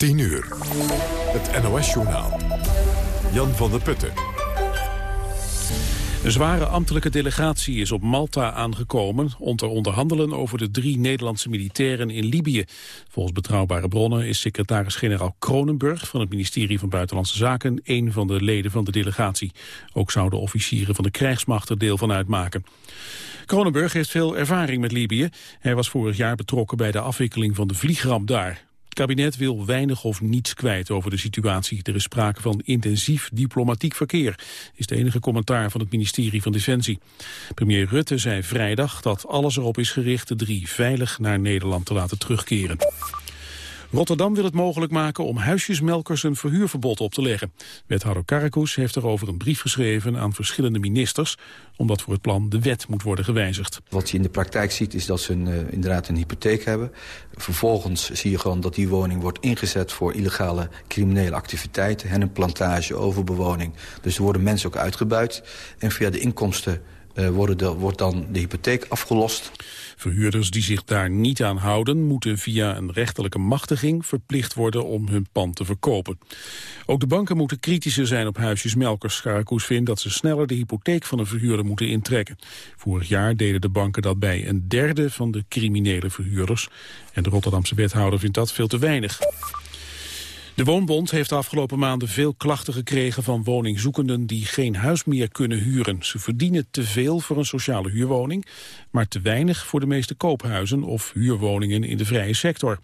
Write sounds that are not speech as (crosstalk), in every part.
10 uur. Het NOS-journaal. Jan van der Putten. Een zware ambtelijke delegatie is op Malta aangekomen... om te onderhandelen over de drie Nederlandse militairen in Libië. Volgens betrouwbare bronnen is secretaris-generaal Kronenburg... van het ministerie van Buitenlandse Zaken een van de leden van de delegatie. Ook zouden officieren van de krijgsmacht er deel van uitmaken. Kronenburg heeft veel ervaring met Libië. Hij was vorig jaar betrokken bij de afwikkeling van de vliegramp daar. Kabinet wil weinig of niets kwijt over de situatie. Er is sprake van intensief diplomatiek verkeer, is de enige commentaar van het ministerie van Defensie. Premier Rutte zei vrijdag dat alles erop is gericht de drie veilig naar Nederland te laten terugkeren. Rotterdam wil het mogelijk maken om huisjesmelkers een verhuurverbod op te leggen. Wethouder Karakus heeft erover een brief geschreven aan verschillende ministers, omdat voor het plan de wet moet worden gewijzigd. Wat je in de praktijk ziet is dat ze een, uh, inderdaad een hypotheek hebben. Vervolgens zie je gewoon dat die woning wordt ingezet voor illegale criminele activiteiten. En een plantage, overbewoning. Dus er worden mensen ook uitgebuit. En via de inkomsten worden de, wordt dan de hypotheek afgelost. Verhuurders die zich daar niet aan houden... moeten via een rechterlijke machtiging verplicht worden om hun pand te verkopen. Ook de banken moeten kritischer zijn op huisjesmelkers. Scharakoes vindt dat ze sneller de hypotheek van een verhuurder moeten intrekken. Vorig jaar deden de banken dat bij een derde van de criminele verhuurders. En de Rotterdamse wethouder vindt dat veel te weinig. De Woonbond heeft de afgelopen maanden veel klachten gekregen van woningzoekenden die geen huis meer kunnen huren. Ze verdienen te veel voor een sociale huurwoning, maar te weinig voor de meeste koophuizen of huurwoningen in de vrije sector.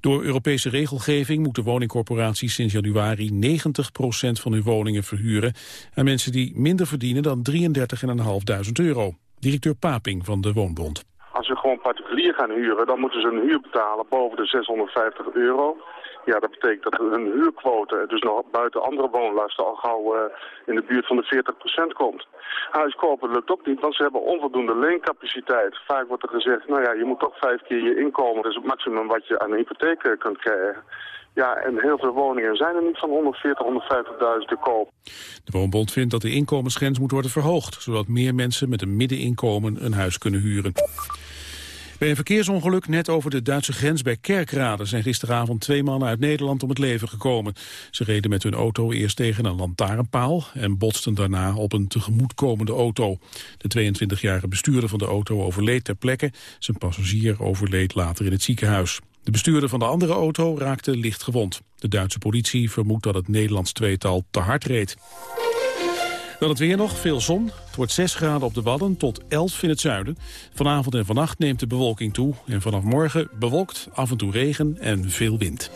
Door Europese regelgeving moeten woningcorporaties sinds januari 90% van hun woningen verhuren aan mensen die minder verdienen dan 33.500 euro. Directeur Paping van de Woonbond. Als ze gewoon particulier gaan huren, dan moeten ze een huur betalen boven de 650 euro. Ja, dat betekent dat hun huurquote, dus nog buiten andere woonlasten, al gauw uh, in de buurt van de 40% komt. Huis kopen lukt ook niet, want ze hebben onvoldoende leencapaciteit. Vaak wordt er gezegd, nou ja, je moet toch vijf keer je inkomen, dat is het maximum wat je aan een hypotheek uh, kunt krijgen. Ja, en heel veel woningen zijn er niet van 140, 150.000 te koop. De Woonbond vindt dat de inkomensgrens moet worden verhoogd... zodat meer mensen met een middeninkomen een huis kunnen huren. Bij een verkeersongeluk net over de Duitse grens bij Kerkrade zijn gisteravond twee mannen uit Nederland om het leven gekomen. Ze reden met hun auto eerst tegen een lantaarnpaal en botsten daarna op een tegemoetkomende auto. De 22-jarige bestuurder van de auto overleed ter plekke. Zijn passagier overleed later in het ziekenhuis. De bestuurder van de andere auto raakte licht gewond. De Duitse politie vermoedt dat het Nederlands tweetal te hard reed. Dan het weer nog, veel zon. Het wordt 6 graden op de Wadden tot 11 in het zuiden. Vanavond en vannacht neemt de bewolking toe. En vanaf morgen bewolkt, af en toe regen en veel wind.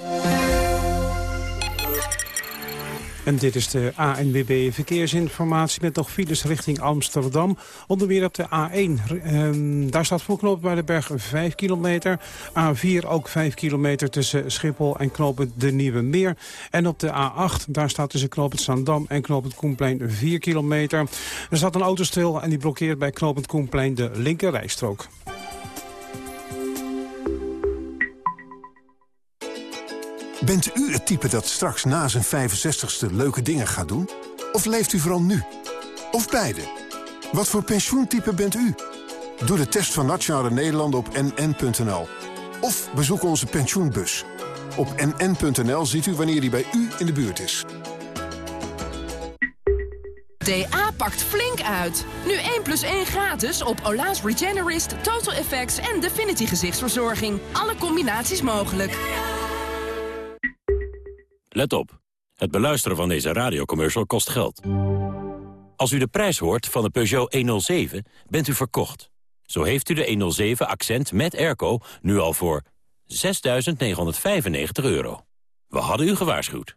En dit is de ANWB Verkeersinformatie met nog files richting Amsterdam. Onder meer op de A1. Ehm, daar staat voor de berg 5 kilometer. A4 ook 5 kilometer tussen Schiphol en knooppunt De Nieuwe Meer. En op de A8, daar staat tussen knooppunt Zandam en knooppunt Koenplein 4 kilometer. Er staat een auto stil en die blokkeert bij knooppunt Koenplein de linker Bent u het type dat straks na zijn 65ste leuke dingen gaat doen? Of leeft u vooral nu? Of beide? Wat voor pensioentype bent u? Doe de test van Nationale Nederlanden op nn.nl. Of bezoek onze pensioenbus. Op nn.nl ziet u wanneer die bij u in de buurt is. DA pakt flink uit. Nu 1 plus 1 gratis op Ola's Regenerist, Total Effects en Definity gezichtsverzorging. Alle combinaties mogelijk. Let op. Het beluisteren van deze radiocommercial kost geld. Als u de prijs hoort van de Peugeot 107, bent u verkocht. Zo heeft u de 107 Accent met airco nu al voor 6.995 euro. We hadden u gewaarschuwd.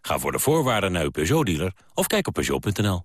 Ga voor de voorwaarden naar uw Peugeot-dealer of kijk op Peugeot.nl.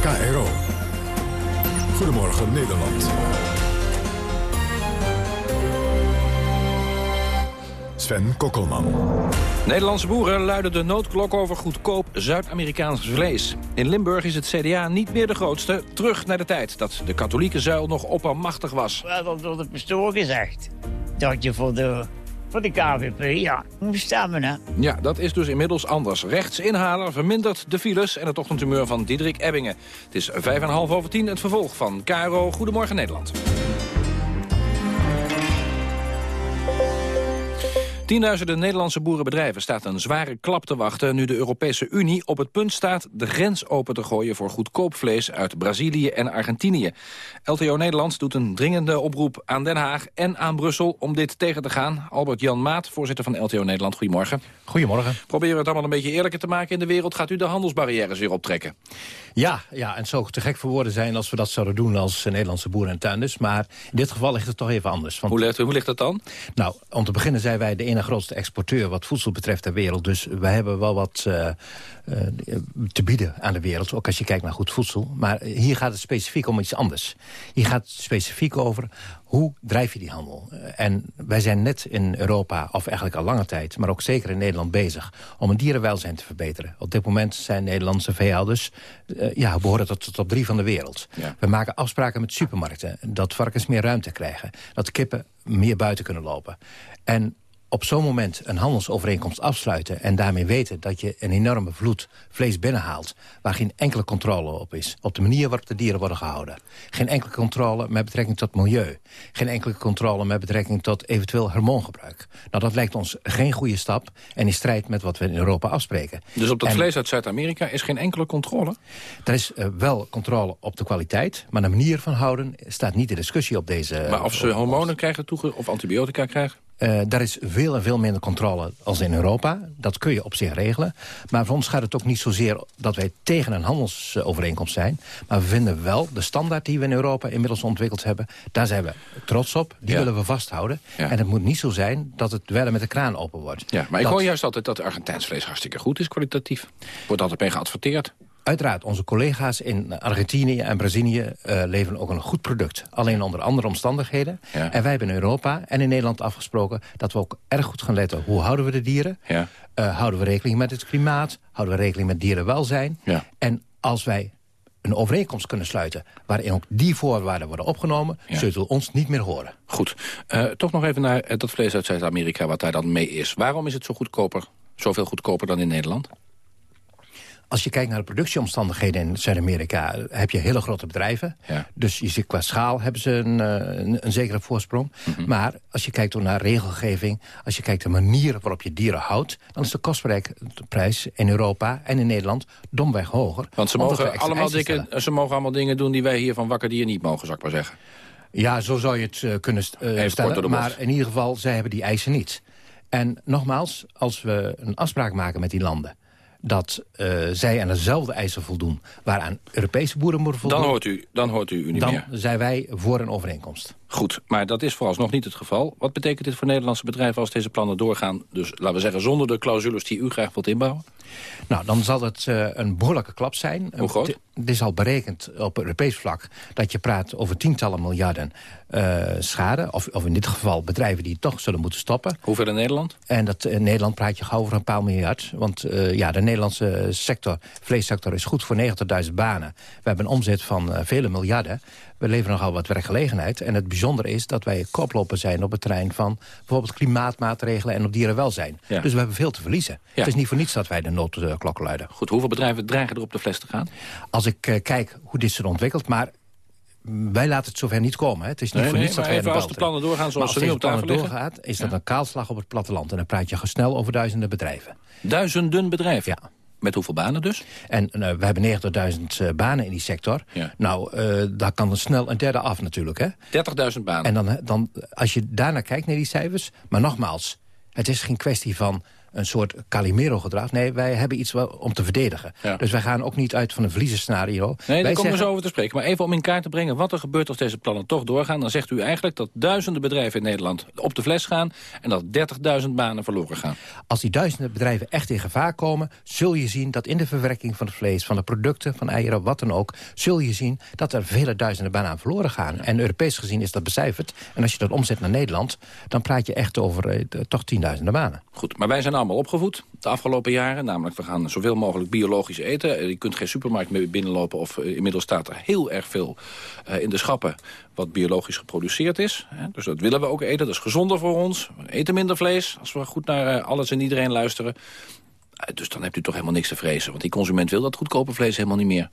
KRO. Goedemorgen Nederland. Sven Kokkelman. Nederlandse boeren luiden de noodklok over goedkoop Zuid-Amerikaans vlees. In Limburg is het CDA niet meer de grootste. Terug naar de tijd dat de katholieke zuil nog oppermachtig was. Wel, dat door de pastoor gezegd. Dat je voor de, voor de KVP, ja, moet stemmen, hè. Ja, dat is dus inmiddels anders. Rechts inhalen vermindert de files en het ochtendhumeur van Diederik Ebbingen. Het is vijf en half over tien, het vervolg van KRO Goedemorgen Nederland. Tienduizenden Nederlandse boerenbedrijven staat een zware klap te wachten... nu de Europese Unie op het punt staat de grens open te gooien... voor goedkoop vlees uit Brazilië en Argentinië. LTO Nederland doet een dringende oproep aan Den Haag en aan Brussel... om dit tegen te gaan. Albert-Jan Maat, voorzitter van LTO Nederland, goedemorgen. Goedemorgen. Proberen we het allemaal een beetje eerlijker te maken in de wereld... gaat u de handelsbarrières weer optrekken? Ja, ja, en het zou te gek voor woorden zijn als we dat zouden doen als Nederlandse boeren en tuinders. Maar in dit geval ligt het toch even anders. Want, hoe, ligt, hoe ligt dat dan? Nou, om te beginnen zijn wij de ene grootste exporteur wat voedsel betreft ter wereld. Dus wij hebben wel wat uh, uh, te bieden aan de wereld, ook als je kijkt naar goed voedsel. Maar hier gaat het specifiek om iets anders. Hier gaat het specifiek over hoe drijf je die handel? En wij zijn net in Europa, of eigenlijk al lange tijd... maar ook zeker in Nederland bezig om een dierenwelzijn te verbeteren. Op dit moment zijn Nederlandse veehouders... Uh, ja, behoren tot de top drie van de wereld. Ja. We maken afspraken met supermarkten... dat varkens meer ruimte krijgen. Dat kippen meer buiten kunnen lopen. En op zo'n moment een handelsovereenkomst afsluiten... en daarmee weten dat je een enorme vloed vlees binnenhaalt... waar geen enkele controle op is. Op de manier waarop de dieren worden gehouden. Geen enkele controle met betrekking tot milieu. Geen enkele controle met betrekking tot eventueel hormoongebruik. Nou, dat lijkt ons geen goede stap... en in strijd met wat we in Europa afspreken. Dus op dat En vlees uit Zuid-Amerika is geen enkele controle? Er is uh, wel controle op de kwaliteit... maar de manier van houden staat niet in discussie op deze... Maar of ze hormonen krijgen toege of antibiotica krijgen? Uh, daar is veel en veel minder controle als in Europa. Dat kun je op zich regelen. Maar voor ons gaat het ook niet zozeer dat wij tegen een handelsovereenkomst zijn. Maar we vinden wel de standaard die we in Europa inmiddels ontwikkeld hebben... daar zijn we trots op. Die Ja. willen we vasthouden. Ja. En het moet niet zo zijn dat het wel met de kraan open wordt. Ja, maar ik hoor juist altijd dat Argentijns vlees hartstikke goed is, kwalitatief. Wordt altijd mee geadverteerd. Uiteraard, onze collega's in Argentinië en Brazilië uh, leveren ook een goed product. Alleen onder andere omstandigheden. Ja. En wij hebben in Europa en in Nederland afgesproken... dat we ook erg goed gaan letten hoe houden we de dieren. Ja. Uh, houden we rekening met het klimaat. Houden we rekening met dierenwelzijn. Ja. En als wij een overeenkomst kunnen sluiten... waarin ook die voorwaarden worden opgenomen... Ja. zult u ons niet meer horen. Goed. Uh, toch nog even naar eh, dat vlees uit Zuid-Amerika, wat daar dan mee is. Waarom is het zo goedkoper, zoveel goedkoper dan in Nederland? Als je kijkt naar de productieomstandigheden in Zuid-Amerika... heb je hele grote bedrijven. Ja. Dus je ziet qua schaal hebben ze een, eh, een, een zekere voorsprong. Mhm. Maar als je kijkt naar regelgeving... als je kijkt naar de manier waarop je dieren houdt... dan is de kostprijs in Europa en in Nederland domweg hoger. Want ze mogen, allemaal ze mogen allemaal dingen doen die wij hier van wakker dier niet mogen, zou ik maar zeggen. Ja, zo zou je het eh, kunnen st- eh, stellen. Maar in ieder geval, zij hebben die eisen niet. En nogmaals, als we een afspraak maken met die landen dat uh, zij aan dezelfde eisen voldoen... waaraan Europese boeren moeten voldoen... Dan hoort u, dan hoort u, u niet dan meer. zijn wij voor een overeenkomst. Goed, maar dat is vooralsnog niet het geval. Wat betekent dit voor Nederlandse bedrijven als deze plannen doorgaan? Dus laten we zeggen, zonder de clausules die u graag wilt inbouwen? Nou, dan zal het uh, een behoorlijke klap zijn. Hoe groot? Het is al berekend op Europees vlak dat je praat over tientallen miljarden uh, schade. Of, of in dit geval bedrijven die toch zullen moeten stoppen. Hoeveel in Nederland? En dat, in Nederland praat je gauw over een paar miljard. Want uh, ja, de Nederlandse sector, vleessector is goed voor 90.000 banen. We hebben een omzet van vele miljarden. We leveren nogal wat werkgelegenheid. En het bijzondere is dat wij koploper zijn op het terrein van bijvoorbeeld klimaatmaatregelen en op dierenwelzijn. Ja. Dus we hebben veel te verliezen. Ja. Het is niet voor niets dat wij de noodklok luiden. Goed, hoeveel bedrijven dreigen er op de fles te gaan? Als ik uh, kijk hoe dit zich ontwikkelt, maar wij laten het zover niet komen. Hè. Het is niet nee, voor nee, niets dat wij even als de plannen doorgaan zoals ze nu op tafel liggen. doorgaat, is dat Ja. een kaalslag op het platteland. En dan praat je snel over duizenden bedrijven. Duizenden bedrijven? Ja. Met hoeveel banen dus? En uh, we hebben 90.000 uh, banen in die sector. Ja. Nou, uh, daar kan er snel een derde af natuurlijk. hè. 30.000 banen. En dan, dan, als je daarnaar kijkt, naar die cijfers... maar nogmaals, het is geen kwestie van een soort Calimero-gedrag. Nee, wij hebben iets om te verdedigen. Dus wij gaan ook niet uit van een verliezenscenario. Nee, daar wij komen we zo over te spreken. Maar even om in kaart te brengen wat er gebeurt als deze plannen toch doorgaan. Dan zegt u eigenlijk dat duizenden bedrijven in Nederland op de fles gaan... en dat 30.000 banen verloren gaan. Als die duizenden bedrijven echt in gevaar komen... zul je zien dat in de verwerking van het vlees, van de producten, van eieren, wat dan ook... zul je zien dat er vele duizenden banen aan verloren gaan. En Europees gezien is dat becijferd. En als je dat omzet naar Nederland, dan praat je echt over eh, toch tienduizenden banen. Goed, maar wij zijn allemaal opgevoed de afgelopen jaren. Namelijk, we gaan zoveel mogelijk biologisch eten. Eh, je kunt geen supermarkt meer binnenlopen of eh, inmiddels staat er heel erg veel eh, in de schappen wat biologisch geproduceerd is. Hè. Dus dat willen we ook eten, dat is gezonder voor ons. We eten minder vlees, als we goed naar alles en iedereen luisteren. Dus dan hebt u toch helemaal niks te vrezen. Want die consument wil dat goedkope vlees helemaal niet meer.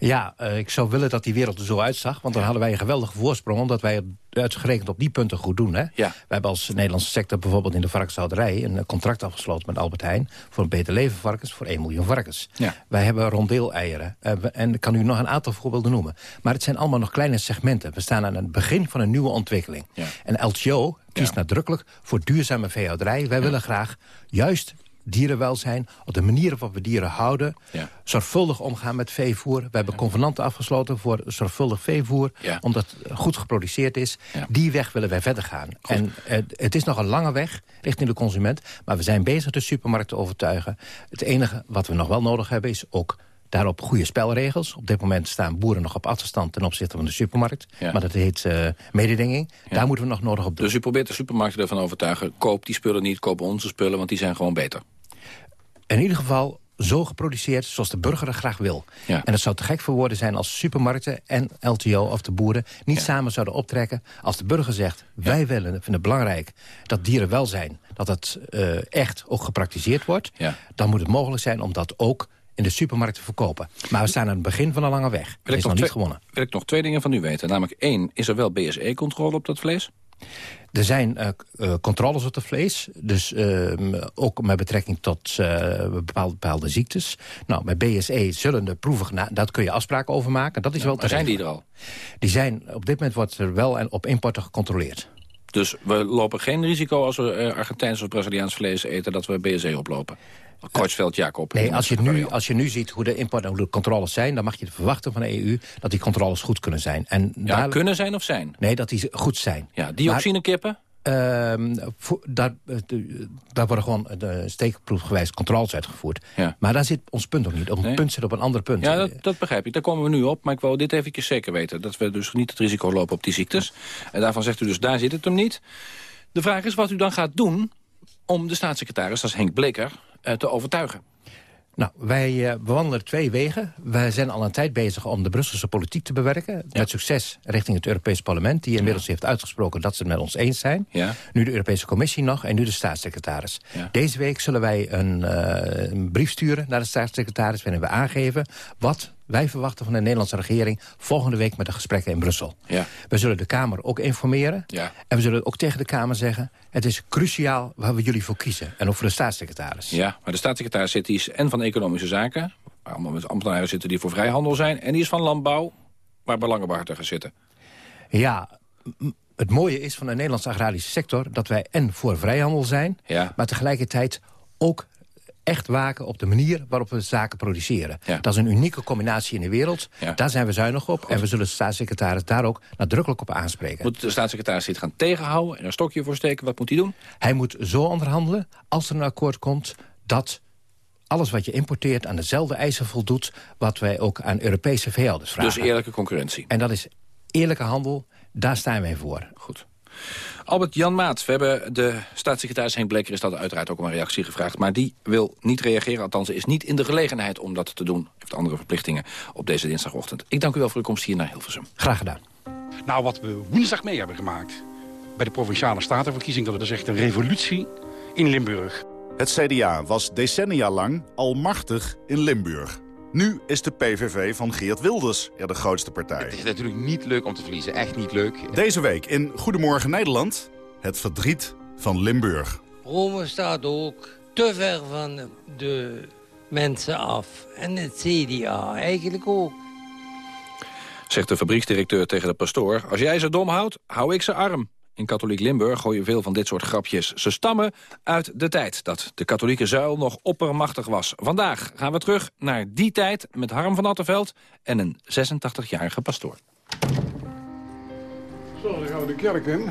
Ja, eh, ik zou willen dat die wereld er zo uitzag. Want dan hadden wij een geweldige voorsprong... omdat wij het uitgerekend op die punten goed doen. Hè? Ja. We hebben als Nederlandse sector bijvoorbeeld in de varkenshouderij... een eh, contract afgesloten met Albert Heijn... voor een beter leven varkens, voor 1 miljoen varkens. Ja. Wij hebben rondeeleieren. we- en ik kan u nog een aantal voorbeelden noemen. Maar het zijn allemaal nog kleine segmenten. We staan aan het begin van een nieuwe ontwikkeling. Ja. En LTO kiest nadrukkelijk voor duurzame veehouderij. Wij willen graag juist dierenwelzijn, op de manier waarop we dieren houden... Ja. zorgvuldig omgaan met veevoer. We hebben convenanten afgesloten voor zorgvuldig veevoer... Ja. omdat het goed geproduceerd is. Die weg willen wij verder gaan. En eh, het is nog een lange weg richting de consument... maar we zijn bezig de supermarkt te overtuigen. Het enige wat we nog wel nodig hebben is ook... Daarop goede spelregels. Op dit moment staan boeren nog op achterstand ten opzichte van de supermarkt. Ja. Maar dat heet eh, mededinging. Daar moeten we nog nodig op doen. Dus u probeert de supermarkten ervan overtuigen... koop die spullen niet, koop onze spullen, want die zijn gewoon beter. in ieder geval zo geproduceerd zoals de burger er graag wil. Ja. En het zou te gek voor woorden zijn als supermarkten en LTO of de boeren... niet samen zouden optrekken als de burger zegt... wij willen, vinden het belangrijk dat dierenwelzijn... dat het eh, echt ook gepraktiseerd wordt. Dan moet het mogelijk zijn om dat ook in de supermarkt te verkopen. Maar we staan aan het begin van een lange weg. Dat is nog niet gewonnen. wil ik nog twee dingen van u weten. Namelijk één, is er wel BSE-controle op dat vlees? Er zijn eh, eh, controles op het vlees. Dus ehm, ook met betrekking tot eh, bepaalde, bepaalde ziektes. Nou, met BSE zullen de proeven... dat kun je afspraken over maken. Dat is wel maar zijn die er al? Die zijn, op dit moment wordt er wel en op importen gecontroleerd. Dus we lopen geen risico als we Argentijns of Braziliaans vlees eten... dat we BSE oplopen? Kreutzfeldt, Jacob. Nee, als je, nu, als je nu ziet hoe de import en hoe de controles zijn... dan mag je verwachten van de EU dat die controles goed kunnen zijn. En Ja, daar- kunnen zijn of zijn? Nee, dat die goed zijn. Ja, dioxinekippen? Ehm, voor- daar, de- daar worden gewoon steekproefgewijs controles uitgevoerd. Ja. Maar daar zit ons punt ook niet. Ons Nee? punt zit op een ander punt. Ja, dat, dat begrijp ik. Daar komen we nu op. Maar ik wil dit eventjes zeker weten. Dat we dus niet het risico lopen op die ziektes. En daarvan zegt u dus, daar zit het hem niet. De vraag is wat u dan gaat doen om de staatssecretaris, dat is Henk Bleker, te overtuigen. Nou, wij eh, bewandelen twee wegen. Wij zijn al een tijd bezig om de Brusselse politiek te bewerken. Met succes richting het Europees Parlement... die inmiddels heeft uitgesproken dat ze het met ons eens zijn. Ja. Nu de Europese Commissie nog en nu de staatssecretaris. Deze week zullen wij een, eh, een brief sturen naar de staatssecretaris... waarin we aangeven wat wij verwachten van de Nederlandse regering... volgende week met de gesprekken in Brussel. Ja. We zullen de Kamer ook informeren. Ja. En we zullen ook tegen de Kamer zeggen... het is cruciaal waar we jullie voor kiezen. En ook voor de staatssecretaris. Ja, maar de staatssecretaris zit die is en van Economische Zaken... waar allemaal met ambtenaren zitten die voor vrijhandel zijn... en die is van Landbouw, waar belangenbehartigers zitten. Ja, het mooie is van de Nederlandse agrarische sector... dat wij en voor vrijhandel zijn... Ja. maar tegelijkertijd ook echt waken op de manier waarop we zaken produceren. Ja. Dat is een unieke combinatie in de wereld. Ja. Daar zijn we zuinig op. En we zullen de staatssecretaris daar ook nadrukkelijk op aanspreken. Moet de staatssecretaris dit gaan tegenhouden en een stokje voor steken? Wat moet hij doen? Hij moet zo onderhandelen, als er een akkoord komt... dat alles wat je importeert aan dezelfde eisen voldoet... wat wij ook aan Europese veehouders vragen. Dus eerlijke concurrentie. En dat is eerlijke handel, daar staan wij voor. Goed. Albert Jan Maat, we hebben de staatssecretaris Henk Bleker... is dat uiteraard ook om een reactie gevraagd. Maar die wil niet reageren, althans is niet in de gelegenheid om dat te doen. Heeft andere verplichtingen op deze dinsdagochtend. Ik dank u wel voor uw komst hier naar Hilversum. Graag gedaan. Nou, wat we woensdag mee hebben gemaakt bij de Provinciale Statenverkiezingen... dat is echt een revolutie in Limburg. Het CDA was decennia lang al machtig in Limburg. Nu is de PVV van Geert Wilders er de grootste partij. Het is natuurlijk niet leuk om te verliezen, echt niet leuk. Deze week in Goedemorgen Nederland... het verdriet van Limburg. Rome staat ook te ver van de mensen af. En het CDA eigenlijk ook. Zegt de fabrieksdirecteur tegen de pastoor... als jij ze dom houdt, hou ik ze arm. In katholiek Limburg gooien veel van dit soort grapjes. Ze stammen uit de tijd dat de katholieke zuil nog oppermachtig was. Vandaag gaan we terug naar die tijd met Harm van Attenveld en een 86-jarige pastoor. Zo, dan gaan we de kerk in.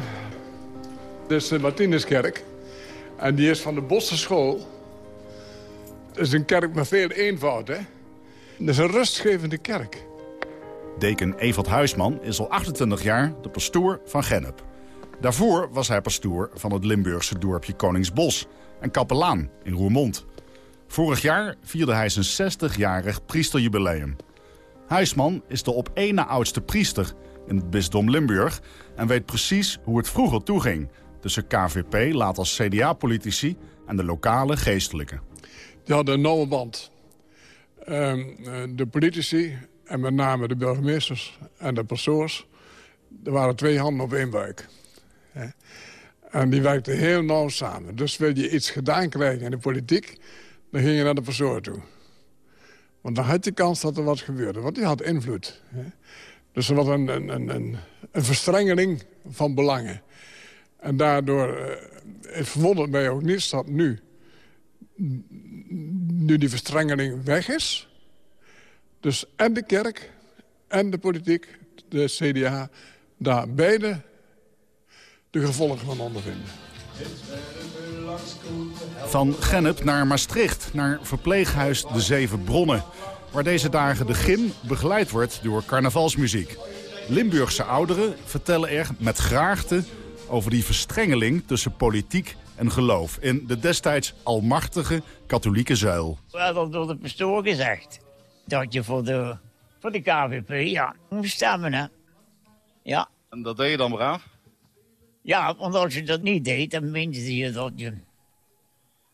Dit is de Martinuskerk. En die is van de Bosse school. Het is een kerk met veel eenvoud, hè. Het is een rustgevende kerk. Deken Evald Huisman is al 28 jaar de pastoor van Gennep. Daarvoor was hij pastoor van het Limburgse dorpje Koningsbos... en kapelaan in Roermond. Vorig jaar vierde hij zijn 60-jarig priesterjubileum. Huisman is de op één na oudste priester in het bisdom Limburg... en weet precies hoe het vroeger toeging... tussen KVP, laat als CDA-politici en de lokale geestelijken. Die hadden een nauwe band. Ehm, eh, de politici, en met name de burgemeesters en de pastoors... er waren twee handen op één buik. En die werkten heel nauw samen. Dus wil je iets gedaan krijgen in de politiek... dan ging je naar de pastoor toe. Want dan had je kans dat er wat gebeurde. Want die had invloed. Dus er was een, een, een, een, verstrengeling van belangen. En daardoor, uh, het verwondert mij ook niet dat nu... nu die verstrengeling weg is... dus en de kerk en de politiek, de CDA... daar beide de gevolgen van ondervinden. Van Gennep naar Maastricht, naar verpleeghuis De Zeven Bronnen... waar deze dagen de gym begeleid wordt door carnavalsmuziek. Limburgse ouderen vertellen er met graagte over die verstrengeling tussen politiek en geloof... in de destijds almachtige katholieke zuil. We hadden door de pastoor gezegd dat je voor de, voor de KVP ja, moest stemmen. Hè? Ja. En dat deed je dan braaf? Ja, want als je dat niet deed, dan meende je dat je,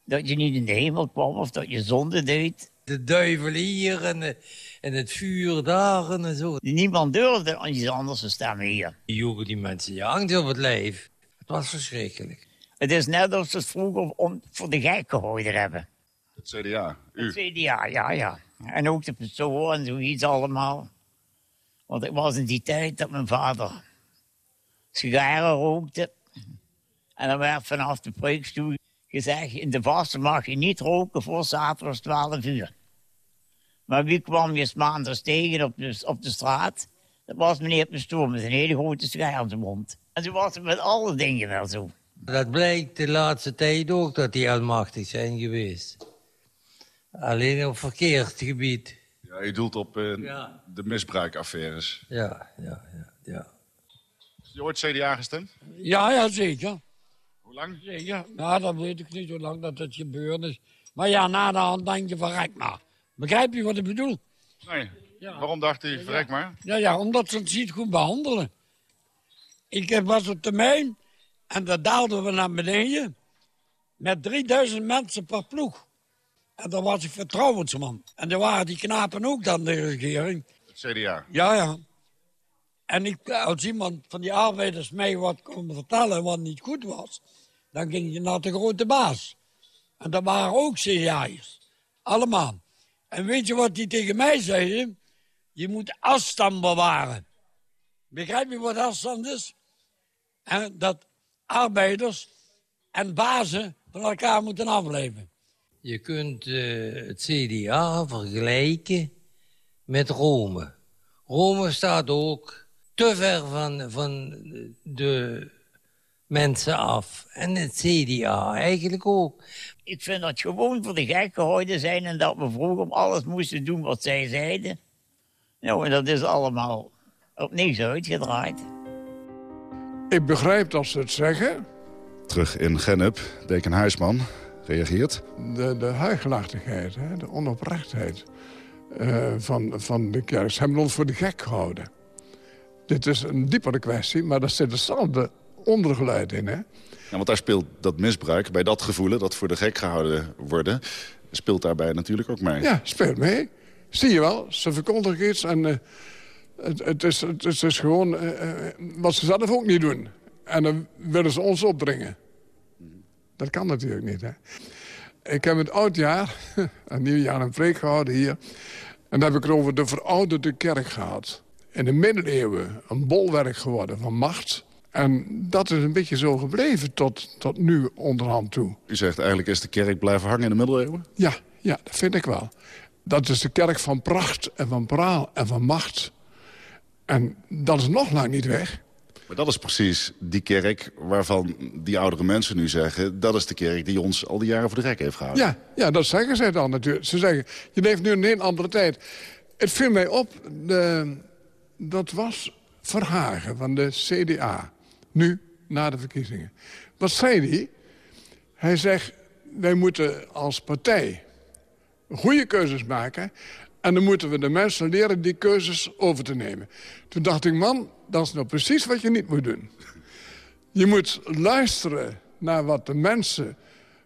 dat je niet in de hemel kwam of dat je zonde deed. De duivel hier en, de, en het vuur daar en zo. Niemand durfde aan iets anders te stemmen hier. Die joegen die mensen, je hangt op het lijf. Het was verschrikkelijk. Het is net als ze het vroeger om, voor de gek gehouden hebben. Het CDA, u? Het CDA, ja, ja. En ook de pastoor en zoiets allemaal. Want ik was in die tijd dat mijn vader sigaren rookte. En dan werd vanaf de preekstoel gezegd... in de vasten mag je niet roken voor zaterdag 12 uur. Maar wie kwam je maandags tegen op de, op de straat? Dat was meneer Pastoor met een hele grote sigaar in zijn mond. En zo was het met alle dingen wel zo. Dat blijkt de laatste tijd ook dat die almachtig zijn geweest. Alleen op verkeerd gebied. Ja, je doelt op uh, ja. de misbruikaffaires. Ja, ja, ja, ja. Je ooit CDA gestemd? Ja, ja, zeker. Hoe lang? Zeker. Nou, dat weet ik niet hoe lang dat het gebeurd is. Maar ja, na de hand denk je, verrek maar. Begrijp je wat ik bedoel? Nee. Ja. Waarom dacht hij, verrek maar? Ja, ja, omdat ze het niet goed behandelen. Ik was op termijn en daar daalden we naar beneden met 3000 mensen per ploeg. En dan was ik vertrouwensman. En dan waren die knapen ook dan de regering. Het CDA? Ja, ja. En ik, als iemand van die arbeiders mij wat kon vertellen wat niet goed was... dan ging je naar de grote baas. En dat waren ook CDA'ers. Allemaal. En weet je wat die tegen mij zeiden? Je moet afstand bewaren. Begrijp je wat afstand is? En dat arbeiders en bazen van elkaar moeten afleven. Je kunt uh, het CDA vergelijken met Rome. Rome staat ook te ver van, van de mensen af. En het CDA eigenlijk ook. Ik vind dat gewoon voor de gek gehouden zijn... en dat we vroeger alles moesten doen wat zij zeiden. Nou, en dat is allemaal op niks uitgedraaid. Ik begrijp dat ze het zeggen. Terug in Gennep, deken Huisman reageert. De, de huigelachtigheid, hè, de onoprechtheid uh, van, van de kerk. Ze hebben ons voor de gek gehouden. Dit is een diepere kwestie, maar daar zit hetzelfde ondergeluid in. Hè? Ja, want daar speelt dat misbruik, bij dat gevoelen, dat voor de gek gehouden worden... speelt daarbij natuurlijk ook mee. Ja, speelt mee. Zie je wel, ze verkondigen iets en uh, het, het, is, het, is gewoon uh, wat ze zelf ook niet doen. En dan willen ze ons opdringen. Dat kan natuurlijk niet. Hè? Ik heb het oudjaar, (laughs) een nieuwjaar, een preek gehouden hier. En dan heb ik het over de verouderde kerk gehad. In de middeleeuwen een bolwerk geworden van macht En dat is een beetje zo gebleven tot, tot nu onderhand toe. U zegt eigenlijk is de kerk blijven hangen in de middeleeuwen? Ja, ja, dat vind ik wel. Dat is de kerk van pracht en van praal en van macht. En dat is nog lang niet weg. Maar dat is precies die kerk waarvan die oudere mensen nu zeggen... dat is de kerk die ons al die jaren voor de rek heeft gehouden. Ja, ja dat zeggen zij dan natuurlijk. Ze zeggen, je leeft nu in een andere tijd. Het viel mij op, de, dat was Verhagen van de CDA. Nu, na de verkiezingen. Wat zei hij? Hij zegt, wij moeten als partij goede keuzes maken... en dan moeten we de mensen leren die keuzes over te nemen. Toen dacht ik, man, dat is nou precies wat je niet moet doen. Je moet luisteren naar wat de mensen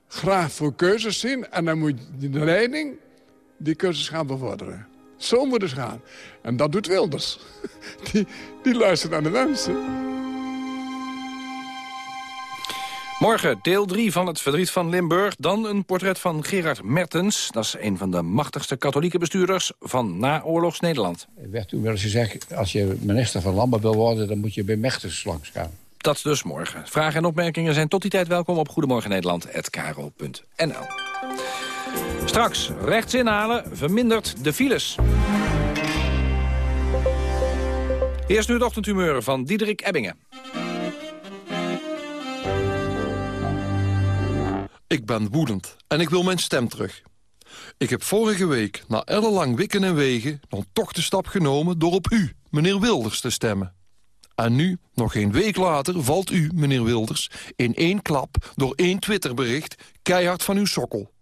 graag voor keuzes zien... en dan moet je de leiding die keuzes gaan bevorderen. Zo moet het gaan. En dat doet Wilders. (laughs) Die, die luistert naar de mensen. Morgen deel 3 van het verdriet van Limburg. Dan een portret van Gerard Mertens. Dat is een van de machtigste katholieke bestuurders van naoorlogs Nederland. Er werd toen wel eens gezegd, als je minister van Landbouw wil worden... dan moet je bij Mechters langs gaan. Dat dus morgen. Vragen en opmerkingen zijn tot die tijd welkom op goedemorgennederland.nl. Straks rechts inhalen vermindert de files. Eerst nu het ochtendhumeur van Diederik Ebbingen. Ik ben woedend en ik wil mijn stem terug. Ik heb vorige week, na ellenlang wikken en wegen... dan toch de stap genomen door op u, meneer Wilders, te stemmen. En nu, nog geen week later, valt u, meneer Wilders... in één klap, door één Twitterbericht, keihard van uw sokkel.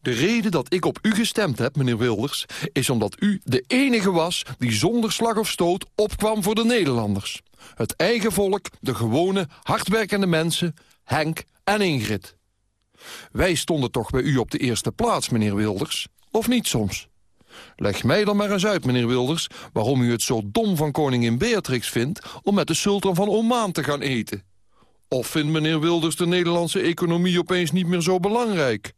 De reden dat ik op u gestemd heb, meneer Wilders... is omdat u de enige was die zonder slag of stoot opkwam voor de Nederlanders. Het eigen volk, de gewone, hardwerkende mensen, Henk en Ingrid. Wij stonden toch bij u op de eerste plaats, meneer Wilders? Of niet soms? Leg mij dan maar eens uit, meneer Wilders... waarom u het zo dom van koningin Beatrix vindt... om met de sultan van Oman te gaan eten. Of vindt meneer Wilders de Nederlandse economie opeens niet meer zo belangrijk?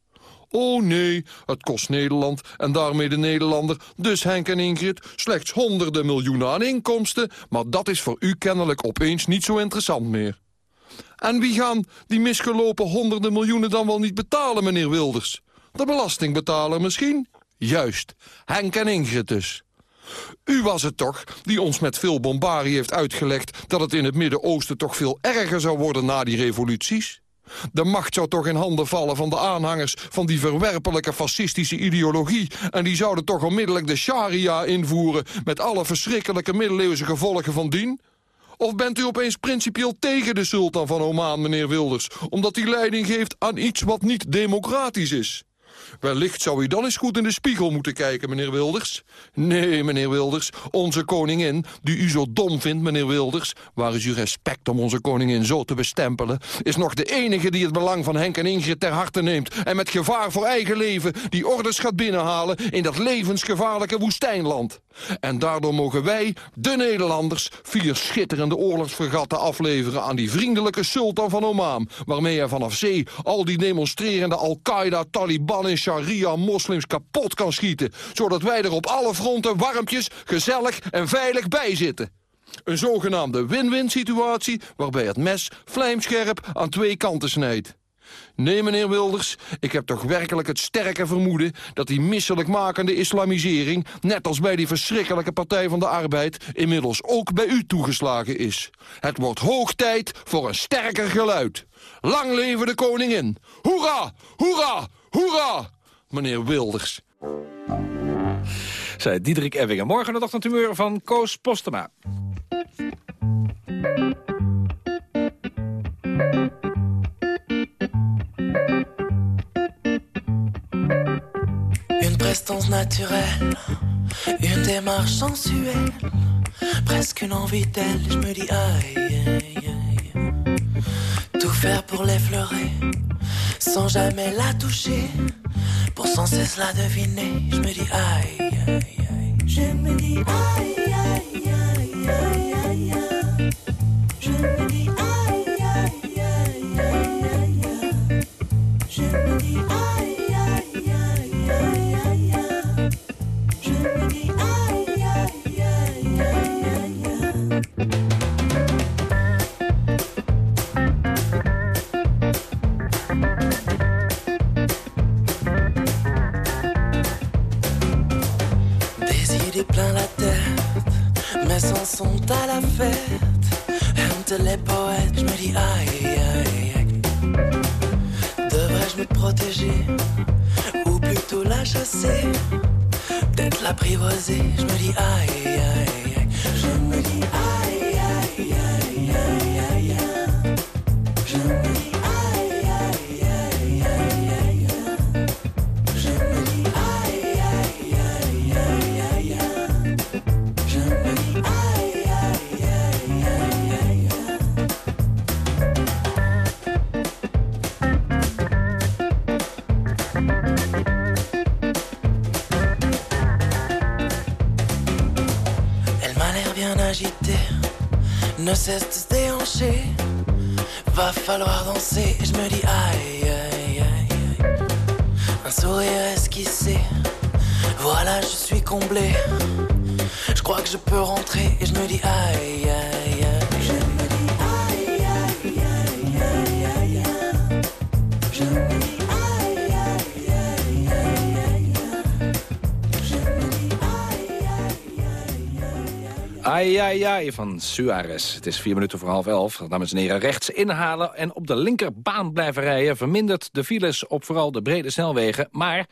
Oh nee, het kost Nederland en daarmee de Nederlander, dus Henk en Ingrid, slechts honderden miljoenen aan inkomsten, maar dat is voor u kennelijk opeens niet zo interessant meer. En wie gaan die misgelopen honderden miljoenen dan wel niet betalen, meneer Wilders? De belastingbetaler misschien? Juist, Henk en Ingrid dus. U was het toch die ons met veel bombarie heeft uitgelegd... dat het in het Midden-Oosten toch veel erger zou worden na die revoluties? De macht zou toch in handen vallen van de aanhangers van die verwerpelijke fascistische ideologie... en die zouden toch onmiddellijk de sharia invoeren... met alle verschrikkelijke middeleeuwse gevolgen van dien? Of bent u opeens principieel tegen de sultan van Oman, meneer Wilders... omdat hij leiding geeft aan iets wat niet democratisch is? Wellicht zou u dan eens goed in de spiegel moeten kijken, meneer Wilders. Nee, meneer Wilders, onze koningin, die u zo dom vindt, meneer Wilders... waar is uw respect om onze koningin zo te bestempelen... is nog de enige die het belang van Henk en Ingrid ter harte neemt... en met gevaar voor eigen leven die orders gaat binnenhalen... in dat levensgevaarlijke woestijnland. En daardoor mogen wij, de Nederlanders, vier schitterende oorlogsfregatten afleveren aan die vriendelijke sultan van Oman, waarmee hij vanaf zee al die demonstrerende Al-Qaeda, Taliban en Sharia-moslims kapot kan schieten, zodat wij er op alle fronten warmpjes, gezellig en veilig bij zitten. Een zogenaamde win-win situatie waarbij het mes vlijmscherp aan twee kanten snijdt. Nee, meneer Wilders, ik heb toch werkelijk het sterke vermoeden... dat die misselijkmakende islamisering, net als bij die verschrikkelijke Partij van de Arbeid... inmiddels ook bij u toegeslagen is. Het wordt hoog tijd voor een sterker geluid. Lang leven de koningin! Hoera! Hoera! Hoera! Meneer Wilders. Zij Diederik Ebbingen. Morgen het ochtendhumeur van Koos Postema. Une prestance naturelle, une démarche sensuelle, presque une envie d'elle. Je me dis aïe, aïe, aïe. Tout faire pour l'effleurer, sans jamais la toucher, pour sans cesse la deviner. Je me dis aïe, aïe, aïe. Je me dis aïe, Van Suarez. Het is vier minuten voor half elf. Dames en heren, rechts inhalen en op de linkerbaan blijven rijden... vermindert de files op vooral de brede snelwegen. Maar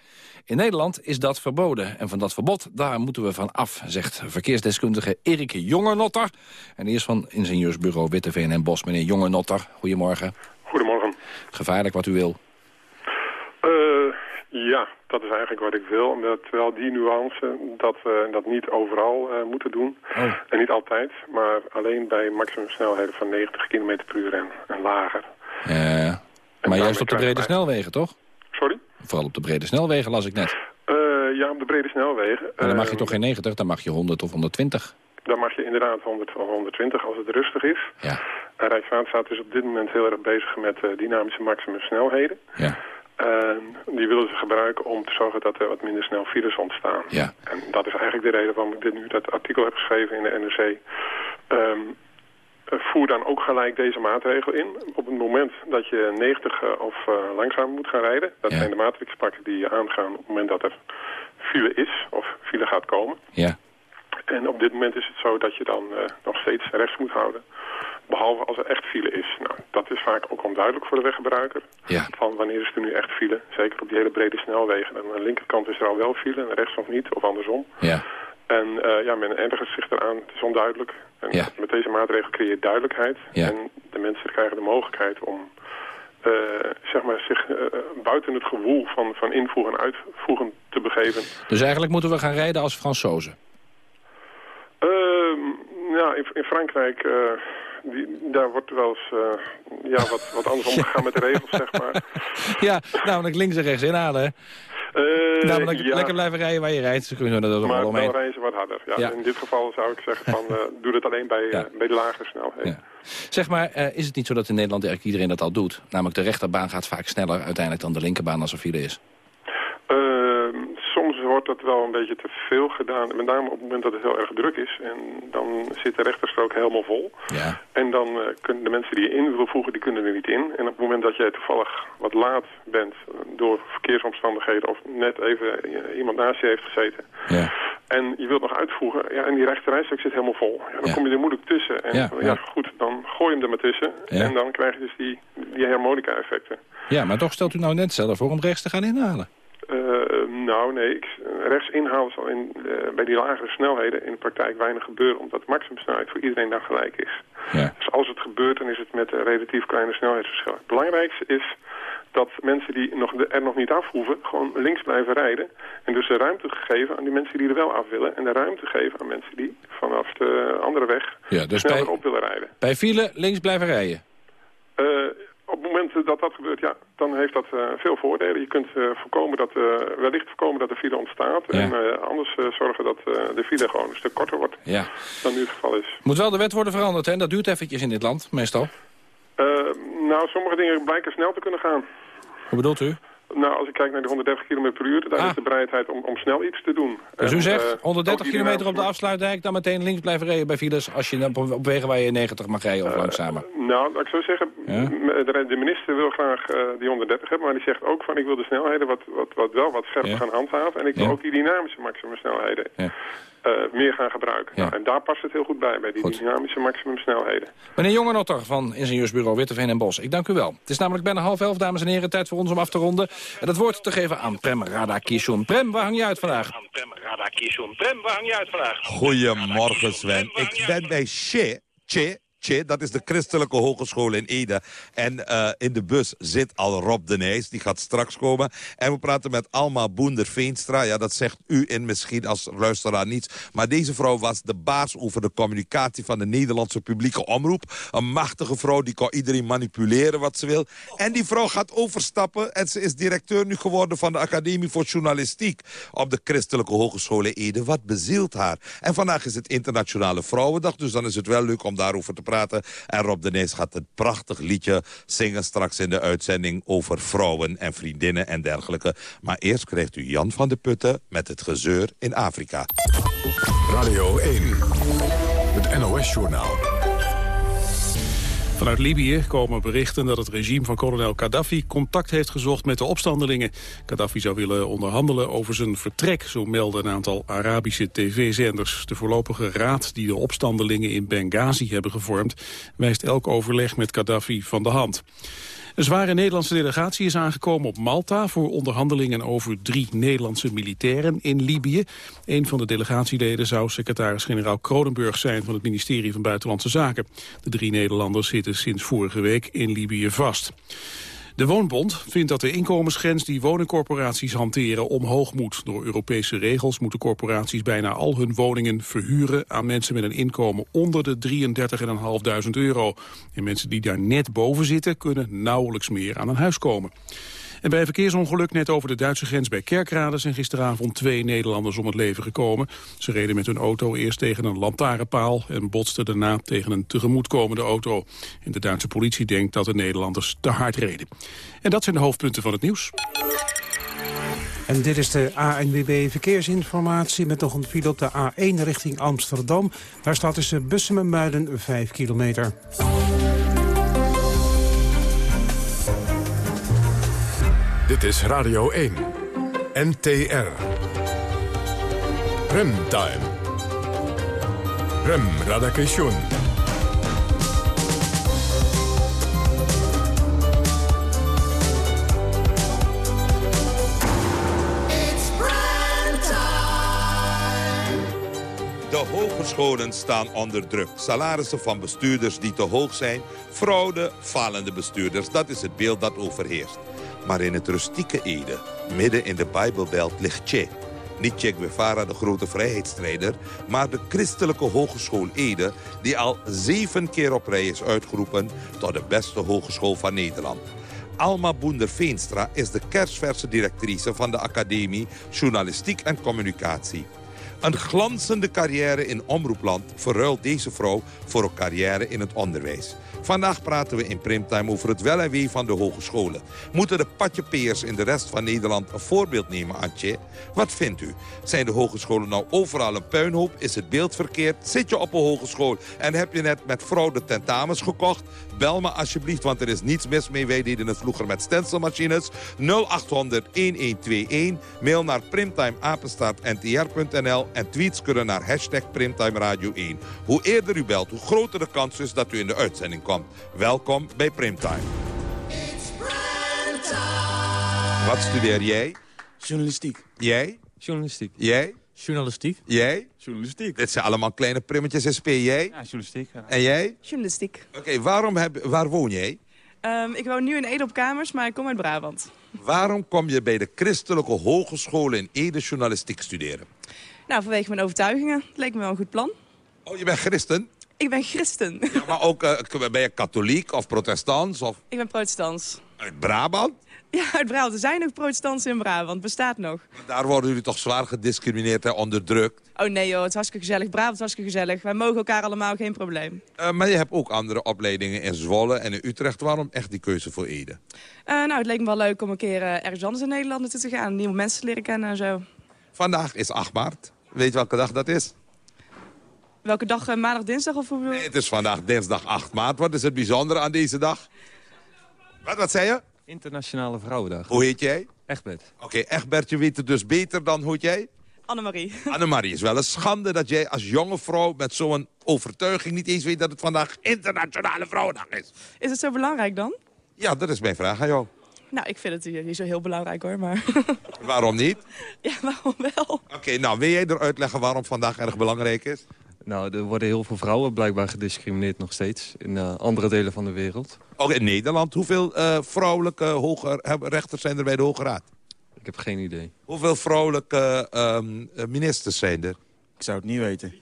in Nederland is dat verboden. En van dat verbod, daar moeten we van af, zegt verkeersdeskundige Erik Jongenotter. En die is van ingenieursbureau Witteveen en Bos. Meneer Jongenotter, goedemorgen. Goedemorgen. Gevaarlijk wat u wil. Ja, dat is eigenlijk wat ik wil. Omdat wel die nuance dat we dat niet overal eh, moeten doen. Oh. En niet altijd, maar alleen bij maximumsnelheden van 90 km per uur en, en lager. Maar juist op de brede snelwegen, toch? Sorry? Vooral op de brede snelwegen las ik net. Eh, ja, op de brede snelwegen. Maar dan mag je eh, toch geen 90, dan mag je 100 of 120. Dan mag je inderdaad 100 of 120 als het rustig is. Ja. En Rijkswaterstaat is op dit moment heel erg bezig met dynamische maximumsnelheden. Ja. En die willen ze gebruiken om te zorgen dat er wat minder snel files ontstaan. Ja. En dat is eigenlijk de reden waarom ik dit nu dat artikel heb geschreven in de NRC. Ehm, eh, voer dan ook gelijk deze maatregel in. Op het moment dat je 90 eh, of eh, langzaam moet gaan rijden. Dat zijn de maatregelspakken die aangaan op het moment dat er file is of file gaat komen. Ja. En op dit moment is het zo dat je dan eh, nog steeds rechts moet houden. Behalve als er echt file is. Nou, dat is vaak ook onduidelijk voor de weggebruiker. Ja. Van wanneer is er nu echt file? Zeker op die hele brede snelwegen. En aan de linkerkant is er al wel file en rechts nog niet, of andersom. Ja. En eh, ja, men ergert zich eraan. Het is onduidelijk. En Ja. met deze maatregel creëer je duidelijkheid. Ja. En de mensen krijgen de mogelijkheid om eh, zeg maar, zich eh, buiten het gewoel van, van invoegen en uitvoegen te begeven. Dus eigenlijk moeten we gaan rijden als Fransozen. Ehm, ja, in, in Frankrijk, die, daar wordt wel eens eh, ja, wat, wat anders omgegaan met de regels, zeg maar. (laughs) Ja, namelijk links en rechts inhalen. hè. Eh, namelijk ja. lekker blijven rijden waar je rijdt. Ze kunnen toch Maar wel dan rijden ze wat harder. Ja, Ja. In dit geval zou ik zeggen van, (laughs) eh, doe het alleen bij, bij de lagere snelheden. Zeg maar, is het niet zo dat in Nederland eigenlijk iedereen dat al doet? Namelijk de rechterbaan gaat vaak sneller uiteindelijk dan de linkerbaan als er file is. Dat wel een beetje te veel gedaan. Met name op het moment dat het heel erg druk is. En dan zit de rechterstrook helemaal vol. Ja. En dan eh, kunnen de mensen die je in wil voegen, die kunnen er niet in. En op het moment dat jij toevallig wat laat bent eh, door verkeersomstandigheden... of net even eh, iemand naast je heeft gezeten... Ja. en je wilt nog uitvoegen, ja, en die rechterrijstrook zit helemaal vol. Ja, dan Ja. kom je er moeilijk tussen. En Ja, goed, dan gooi je hem er maar tussen. En dan krijg je dus die, die harmonica-effecten. Ja, maar toch stelt u nou net zelf voor om rechts te gaan inhalen. Eh, nou, nee. Ik, rechts inhalen zal in, eh, bij die lagere snelheden in de praktijk weinig gebeuren... omdat de maximumsnelheid voor iedereen dan gelijk is. Ja. Dus als het gebeurt, dan is het met een relatief kleine snelheidsverschil. Het belangrijkste is dat mensen die nog de, er nog niet af hoeven... gewoon links blijven rijden. En dus de ruimte geven aan die mensen die er wel af willen... en de ruimte geven aan mensen die vanaf de andere weg Ja, dus sneller bij- op willen rijden. Bij file links blijven rijden. Eh, op het moment dat dat gebeurt, ja, dan heeft dat eh, veel voordelen. Je kunt eh, voorkomen dat, eh, wellicht voorkomen dat er file ontstaat. Ja. En anders zorgen dat de file gewoon een stuk korter wordt Ja. dan nu het geval is. Moet wel de wet worden veranderd, hè? Dat duurt eventjes in dit land, meestal. Nou, sommige dingen blijken snel te kunnen gaan. Hoe bedoelt u? Nou, als ik kijk naar de 130 km per uur, dan is de bereidheid om, om snel iets te doen. Ah. Dus u zegt eh, ook 130 die kilometer op de afsluitdijk... dan meteen links blijven rijden bij files... als je op, op wegen waar je 90 mag rijden of langzamer. Nou, ik zo zeggen, Ja? de, de minister wil graag eh, die 130 hebben, maar die zegt ook van ik wil de snelheden wat, wat, wat wel wat scherper Ja. gaan handhaven. En ik wil Ja. ook die dynamische maximumsnelheden. Ja. eh, meer gaan gebruiken. Nou, en daar past het heel goed bij, bij die dynamische maximumsnelheden. Meneer Jongenotter van ingenieursbureau Witteveen en Bos, ik dank u wel. Het is namelijk bijna half elf, dames en heren, tijd voor ons om af te ronden. En dat woord te geven aan Prem Radakishun. Prem, waar hang je uit vandaag? Prem Radakishun. Prem, waar hang je uit vandaag? Goedemorgen Sven, ik ben bij Che. Che, Dat is de Christelijke Hogeschool in Ede. En uh, in de bus zit al Rob de Nijs, die gaat straks komen. En we praten met Alma Boender-Veenstra. Ja, dat zegt u in misschien als luisteraar niets. Maar deze vrouw was de baas over de communicatie van de Nederlandse publieke omroep. Een machtige vrouw, die kan iedereen manipuleren wat ze wil. En die vrouw gaat overstappen en ze is directeur nu geworden van de Academie voor Journalistiek op de Christelijke Hogeschool in Ede. Wat bezielt haar? En vandaag is het Internationale Vrouwendag, dus dan is het wel leuk om daarover te praten En Rob de Nees gaat een prachtig liedje zingen straks in de uitzending... over vrouwen en vriendinnen en dergelijke. Maar eerst krijgt u Jan van de Putten met het gezeur in Afrika. Radio 1, het NOS-journaal. Vanuit Libië komen berichten dat het regime van kolonel Gaddafi contact heeft gezocht met de opstandelingen. Gaddafi zou willen onderhandelen over zijn vertrek, zo melden een aantal Arabische tv-zenders. De voorlopige raad die de opstandelingen in Benghazi hebben gevormd, wijst elk overleg met Gaddafi van de hand. Een zware Nederlandse delegatie is aangekomen op Malta... voor onderhandelingen over drie Nederlandse militairen in Libië. Een van de delegatieleden zou secretaris-generaal Kronenburg zijn... van het ministerie van Buitenlandse Zaken. De drie Nederlanders zitten sinds vorige week in Libië vast. De Woonbond vindt dat de inkomensgrens die woningcorporaties hanteren omhoog moet. Door Europese regels moeten corporaties bijna al hun woningen verhuren aan mensen met een inkomen onder de 33.500 euro. En mensen die daar net boven zitten kunnen nauwelijks meer aan een huis komen. En bij een verkeersongeluk net over de Duitse grens bij Kerkrade... zijn gisteravond twee Nederlanders om het leven gekomen. Ze reden met hun auto eerst tegen een lantaarnpaal... en botsten daarna tegen een tegemoetkomende auto. En de Duitse politie denkt dat de Nederlanders te hard reden. En dat zijn de hoofdpunten van het nieuws. En dit is de ANWB Verkeersinformatie met nog een file op de A1 richting Amsterdam. Daar staat tussen Bussum en Muiden 5 kilometer. Dit is Radio 1. NTR. Remtime. Rem Radakation. De hogescholen staan onder druk. Salarissen van bestuurders die te hoog zijn. Fraude, falende bestuurders. Dat is het beeld dat overheerst. Maar in het rustieke Ede, midden in de Bijbelbelt, ligt Che. Niet Che Guevara, de grote vrijheidsstrijder... maar de christelijke hogeschool Ede... die al zeven keer op rij is uitgeroepen... tot de beste hogeschool van Nederland. Alma Boender-Veenstra is de kersverse directrice van de Academie Journalistiek en Communicatie. Een glanzende carrière in omroepland verruilt deze vrouw voor een carrière in het onderwijs. Vandaag praten we in Primtime over het wel en wee van de hogescholen. Moeten de patjepeers in de rest van Nederland een voorbeeld nemen, Antje? Wat vindt u? Zijn de hogescholen nou overal een puinhoop? Is het beeld verkeerd? Zit je op een hogeschool en heb je net met vrouw de tentamens gekocht? Bel me alsjeblieft, want er is niets mis mee. Wij deden het vroeger met stencilmachines. 0800-1121. Mail naar primtimeapenstaartntr.nl en tweets kunnen naar hashtag Primtime Radio 1. Hoe eerder u belt, hoe groter de kans is dat u in de uitzending komt. Welkom bij Primtime. Wat studeer jij? Journalistiek. Jij? Journalistiek. Jij? Journalistiek. Jij? Journalistiek. Dit zijn allemaal kleine primmetjes speel jij? Ja, journalistiek. Ja. En jij? Journalistiek. Oké, waarom heb, waar woon jij? Um, ik woon nu in Ede op kamers, maar ik kom uit Brabant. Waarom kom je bij de Christelijke Hogeschool in Ede journalistiek studeren? Nou, vanwege mijn overtuigingen. Het leek me wel een goed plan. Oh, je bent christen? Ik ben christen. Ja, maar ook, uh, ben je katholiek of protestants? Of... Ik ben protestants. Uit Brabant? (laughs) Ja, uit Brabant. Er zijn nog protestanten in Brabant. Bestaat nog. Daar worden jullie toch zwaar gediscrimineerd en onderdrukt? Oh nee joh, het is hartstikke gezellig. Brabant is hartstikke gezellig. Wij mogen elkaar allemaal, geen probleem. Uh, maar je hebt ook andere opleidingen in Zwolle en in Utrecht. Waarom echt die keuze voor Ede? Uh, nou, het leek me wel leuk om een keer uh, ergens anders in Nederland naartoe te gaan. Nieuwe mensen leren kennen en zo. Vandaag is 8 maart. Weet je welke dag dat is? Welke dag? maandag, dinsdag of Nee, het is vandaag dinsdag 8 maart. Wat is het bijzondere aan deze dag? Wat, wat zei je? Internationale Vrouwendag. Hoe heet jij? Egbert. Oké, okay, Egbert, je weet het dus beter dan hoe jij? Annemarie. Annemarie, is wel een schande dat jij als jonge vrouw met zo'n overtuiging niet eens weet dat het vandaag Internationale Vrouwendag is. Is het zo belangrijk dan? Ja, dat is mijn vraag aan jou. Nou, ik vind het niet zo heel belangrijk hoor, maar... Waarom niet? (laughs) ja, waarom wel? Oké, nou, wil jij er uitleggen waarom vandaag erg belangrijk is? Nou, er worden heel veel vrouwen blijkbaar gediscrimineerd nog steeds in eh, andere delen van de wereld. Ook in Nederland, hoeveel eh, vrouwelijke hoger, hebben- rechters zijn er bij de Hoge Raad? Ik heb geen idee. Hoeveel vrouwelijke ehm, eh, ministers zijn er? Ik zou het niet weten.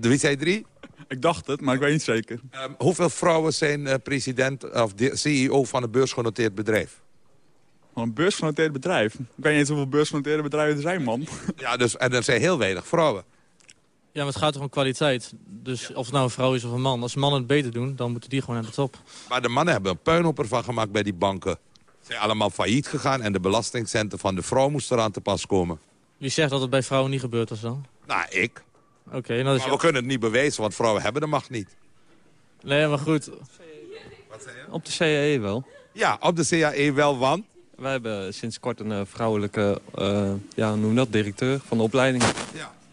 Wie zei drie? Ik dacht het, maar ik weet niet zeker. Ehm, hoeveel vrouwen zijn eh, president of CEO van een beursgenoteerd bedrijf? Van een beursgenoteerd bedrijf. Ik weet niet eens hoeveel beursgenoteerde bedrijven er zijn, man. Ja, dus, en er zijn heel weinig vrouwen. Ja, maar het gaat toch om kwaliteit. Dus of het nou een vrouw is of een man. Als mannen het beter doen, dan moeten die gewoon aan de top. Maar de mannen hebben een puinhoop ervan gemaakt bij die banken. Ze zijn allemaal failliet gegaan en de belastingcenten van de vrouw moesten eraan te pas komen. Wie zegt dat het bij vrouwen niet gebeurd was dan? Nou, ik. Oké, nou, dat is Maar we kunnen het niet bewijzen, want vrouwen hebben de macht niet. Nee, maar goed. Op de CAE wel. Ja, op de CAE wel, want? Wij hebben sinds kort een eh, vrouwelijke, eh, ja, noem je dat, directeur van de opleiding.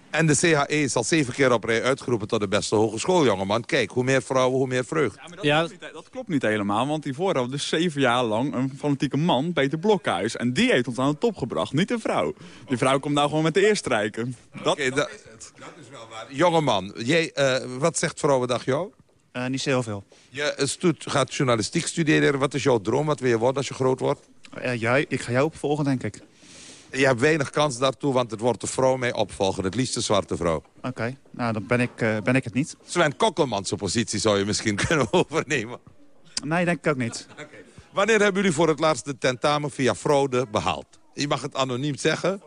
En de CAE is al zeven keer op rij uitgeroepen tot de beste hogeschool, jongeman. Kijk, hoe meer vrouwen, hoe meer vreugd. Dat, klopt niet, dat klopt niet helemaal, want hiervoor hadden we dus zeven jaar lang een fanatieke man, Peter Blokhuis. En die heeft ons aan de top gebracht, niet een vrouw. Die vrouw komt nou gewoon met de eerste strijken. Dat, Oké, dat, dat is wel waar. Jongeman, jij, eh, wat zegt Vrouwendag jou? niet zo heel veel. Je eh, stoet- gaat journalistiek studeren. Wat is jouw droom? Wat wil je worden als je groot wordt? Eh, jij, ik ga jou opvolgen, denk ik. Je hebt weinig kans daartoe, want het wordt de vrouw mee opvolgen. Het liefst een zwarte vrouw. Oké, nou dan ben ik, eh, ben ik het niet. Sven Kokkelmans positie zou je misschien (laughs) kunnen overnemen. Nee, denk ik ook niet. (laughs) Wanneer hebben jullie voor het laatst de tentamen via fraude behaald? Je mag het anoniem zeggen.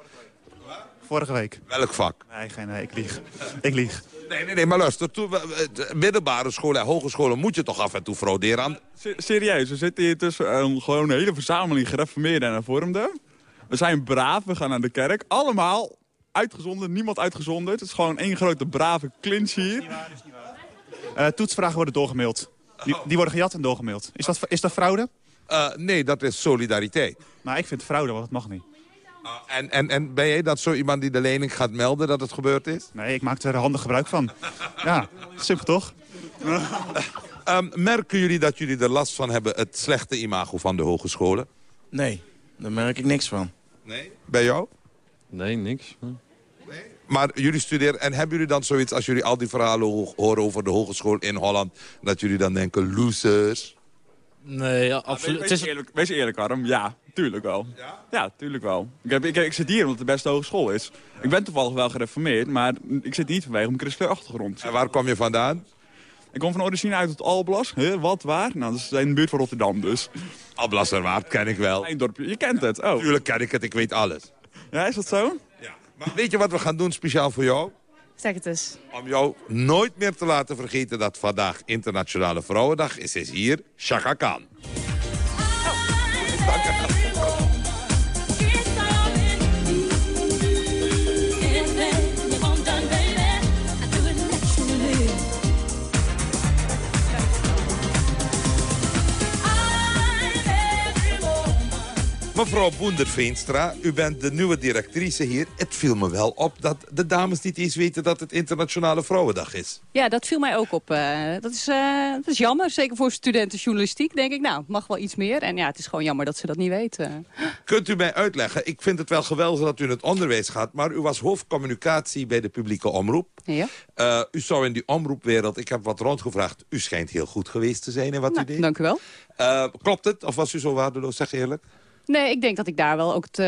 Vorige week. Welk vak? Nee, geen, nee ik lieg. Ik lieg. Nee, nee, nee, maar luister. Toen, de middelbare scholen en hogescholen moet je toch af en toe frauderen aan... Se- Serieus, we zitten hier tussen een, gewoon een hele verzameling gereformeerden en hervormden. We zijn braaf, we gaan naar de kerk. Allemaal uitgezonderd, niemand uitgezonderd. Het is gewoon één grote brave clinch hier. Eh, toetsvragen worden doorgemaild. Die, die worden gejat en doorgemaild. Is dat, is dat fraude? Eh, nee, dat is solidariteit. Nou, ik vind het fraude, want het mag niet. En, en, en ben jij dat zo iemand die de lening gaat melden dat het gebeurd is? Nee, ik maak er handig gebruik van. Ja, simpel toch? (laughs) Ehm, merken jullie dat jullie er last van hebben, het slechte imago van de hogescholen? Nee, daar merk ik niks van. Nee? Bij jou? Nee, niks. Maar jullie studeren, en hebben jullie dan zoiets als jullie al die verhalen ho- horen over de hogeschool in Holland, dat jullie dan denken, losers? Nee, ja, absoluut. wees eerlijk, wees eerlijk, Harm. Ja, tuurlijk wel. Ja? tuurlijk wel. Ik, heb, ik, ik zit hier omdat het de beste hogeschool is. Ik ben toevallig wel gereformeerd, maar ik zit niet vanwege mijn christelijke achtergrond. En waar kom je vandaan? Ik kom van origine uit het Alblas. Huh, wat, waar? Nou, dat is in de buurt van Rotterdam dus. Alblasserwaard ken ik wel. Klein dorpje, je kent het. Oh. Tuurlijk ken ik het, ik weet alles. Ja, is dat zo? Maar weet je wat we gaan doen speciaal voor jou? Zeg het eens. Om jou nooit meer te laten vergeten dat vandaag Internationale Vrouwendag is, is hier Chaka Khan. Mevrouw Boender-Veenstra, u bent de nieuwe directrice hier. Het viel me wel op dat de dames niet eens weten dat het Internationale Vrouwendag is. Ja, dat viel mij ook op. eh, dat, is, eh, dat is jammer. Zeker voor studenten journalistiek denk ik, nou, mag wel iets meer. En ja, het is gewoon jammer dat ze dat niet weten. Kunt u mij uitleggen, ik vind het wel geweldig dat u in het onderwijs gaat... maar u was hoofdcommunicatie bij de publieke omroep. Ja. Eh, u zou in die omroepwereld, ik heb wat rondgevraagd... u schijnt heel goed geweest te zijn in wat Nou, u deed. dank u wel. Klopt het, of was u zo waardeloos, zeg eerlijk? Nee, ik denk dat ik daar wel ook... Het, eh,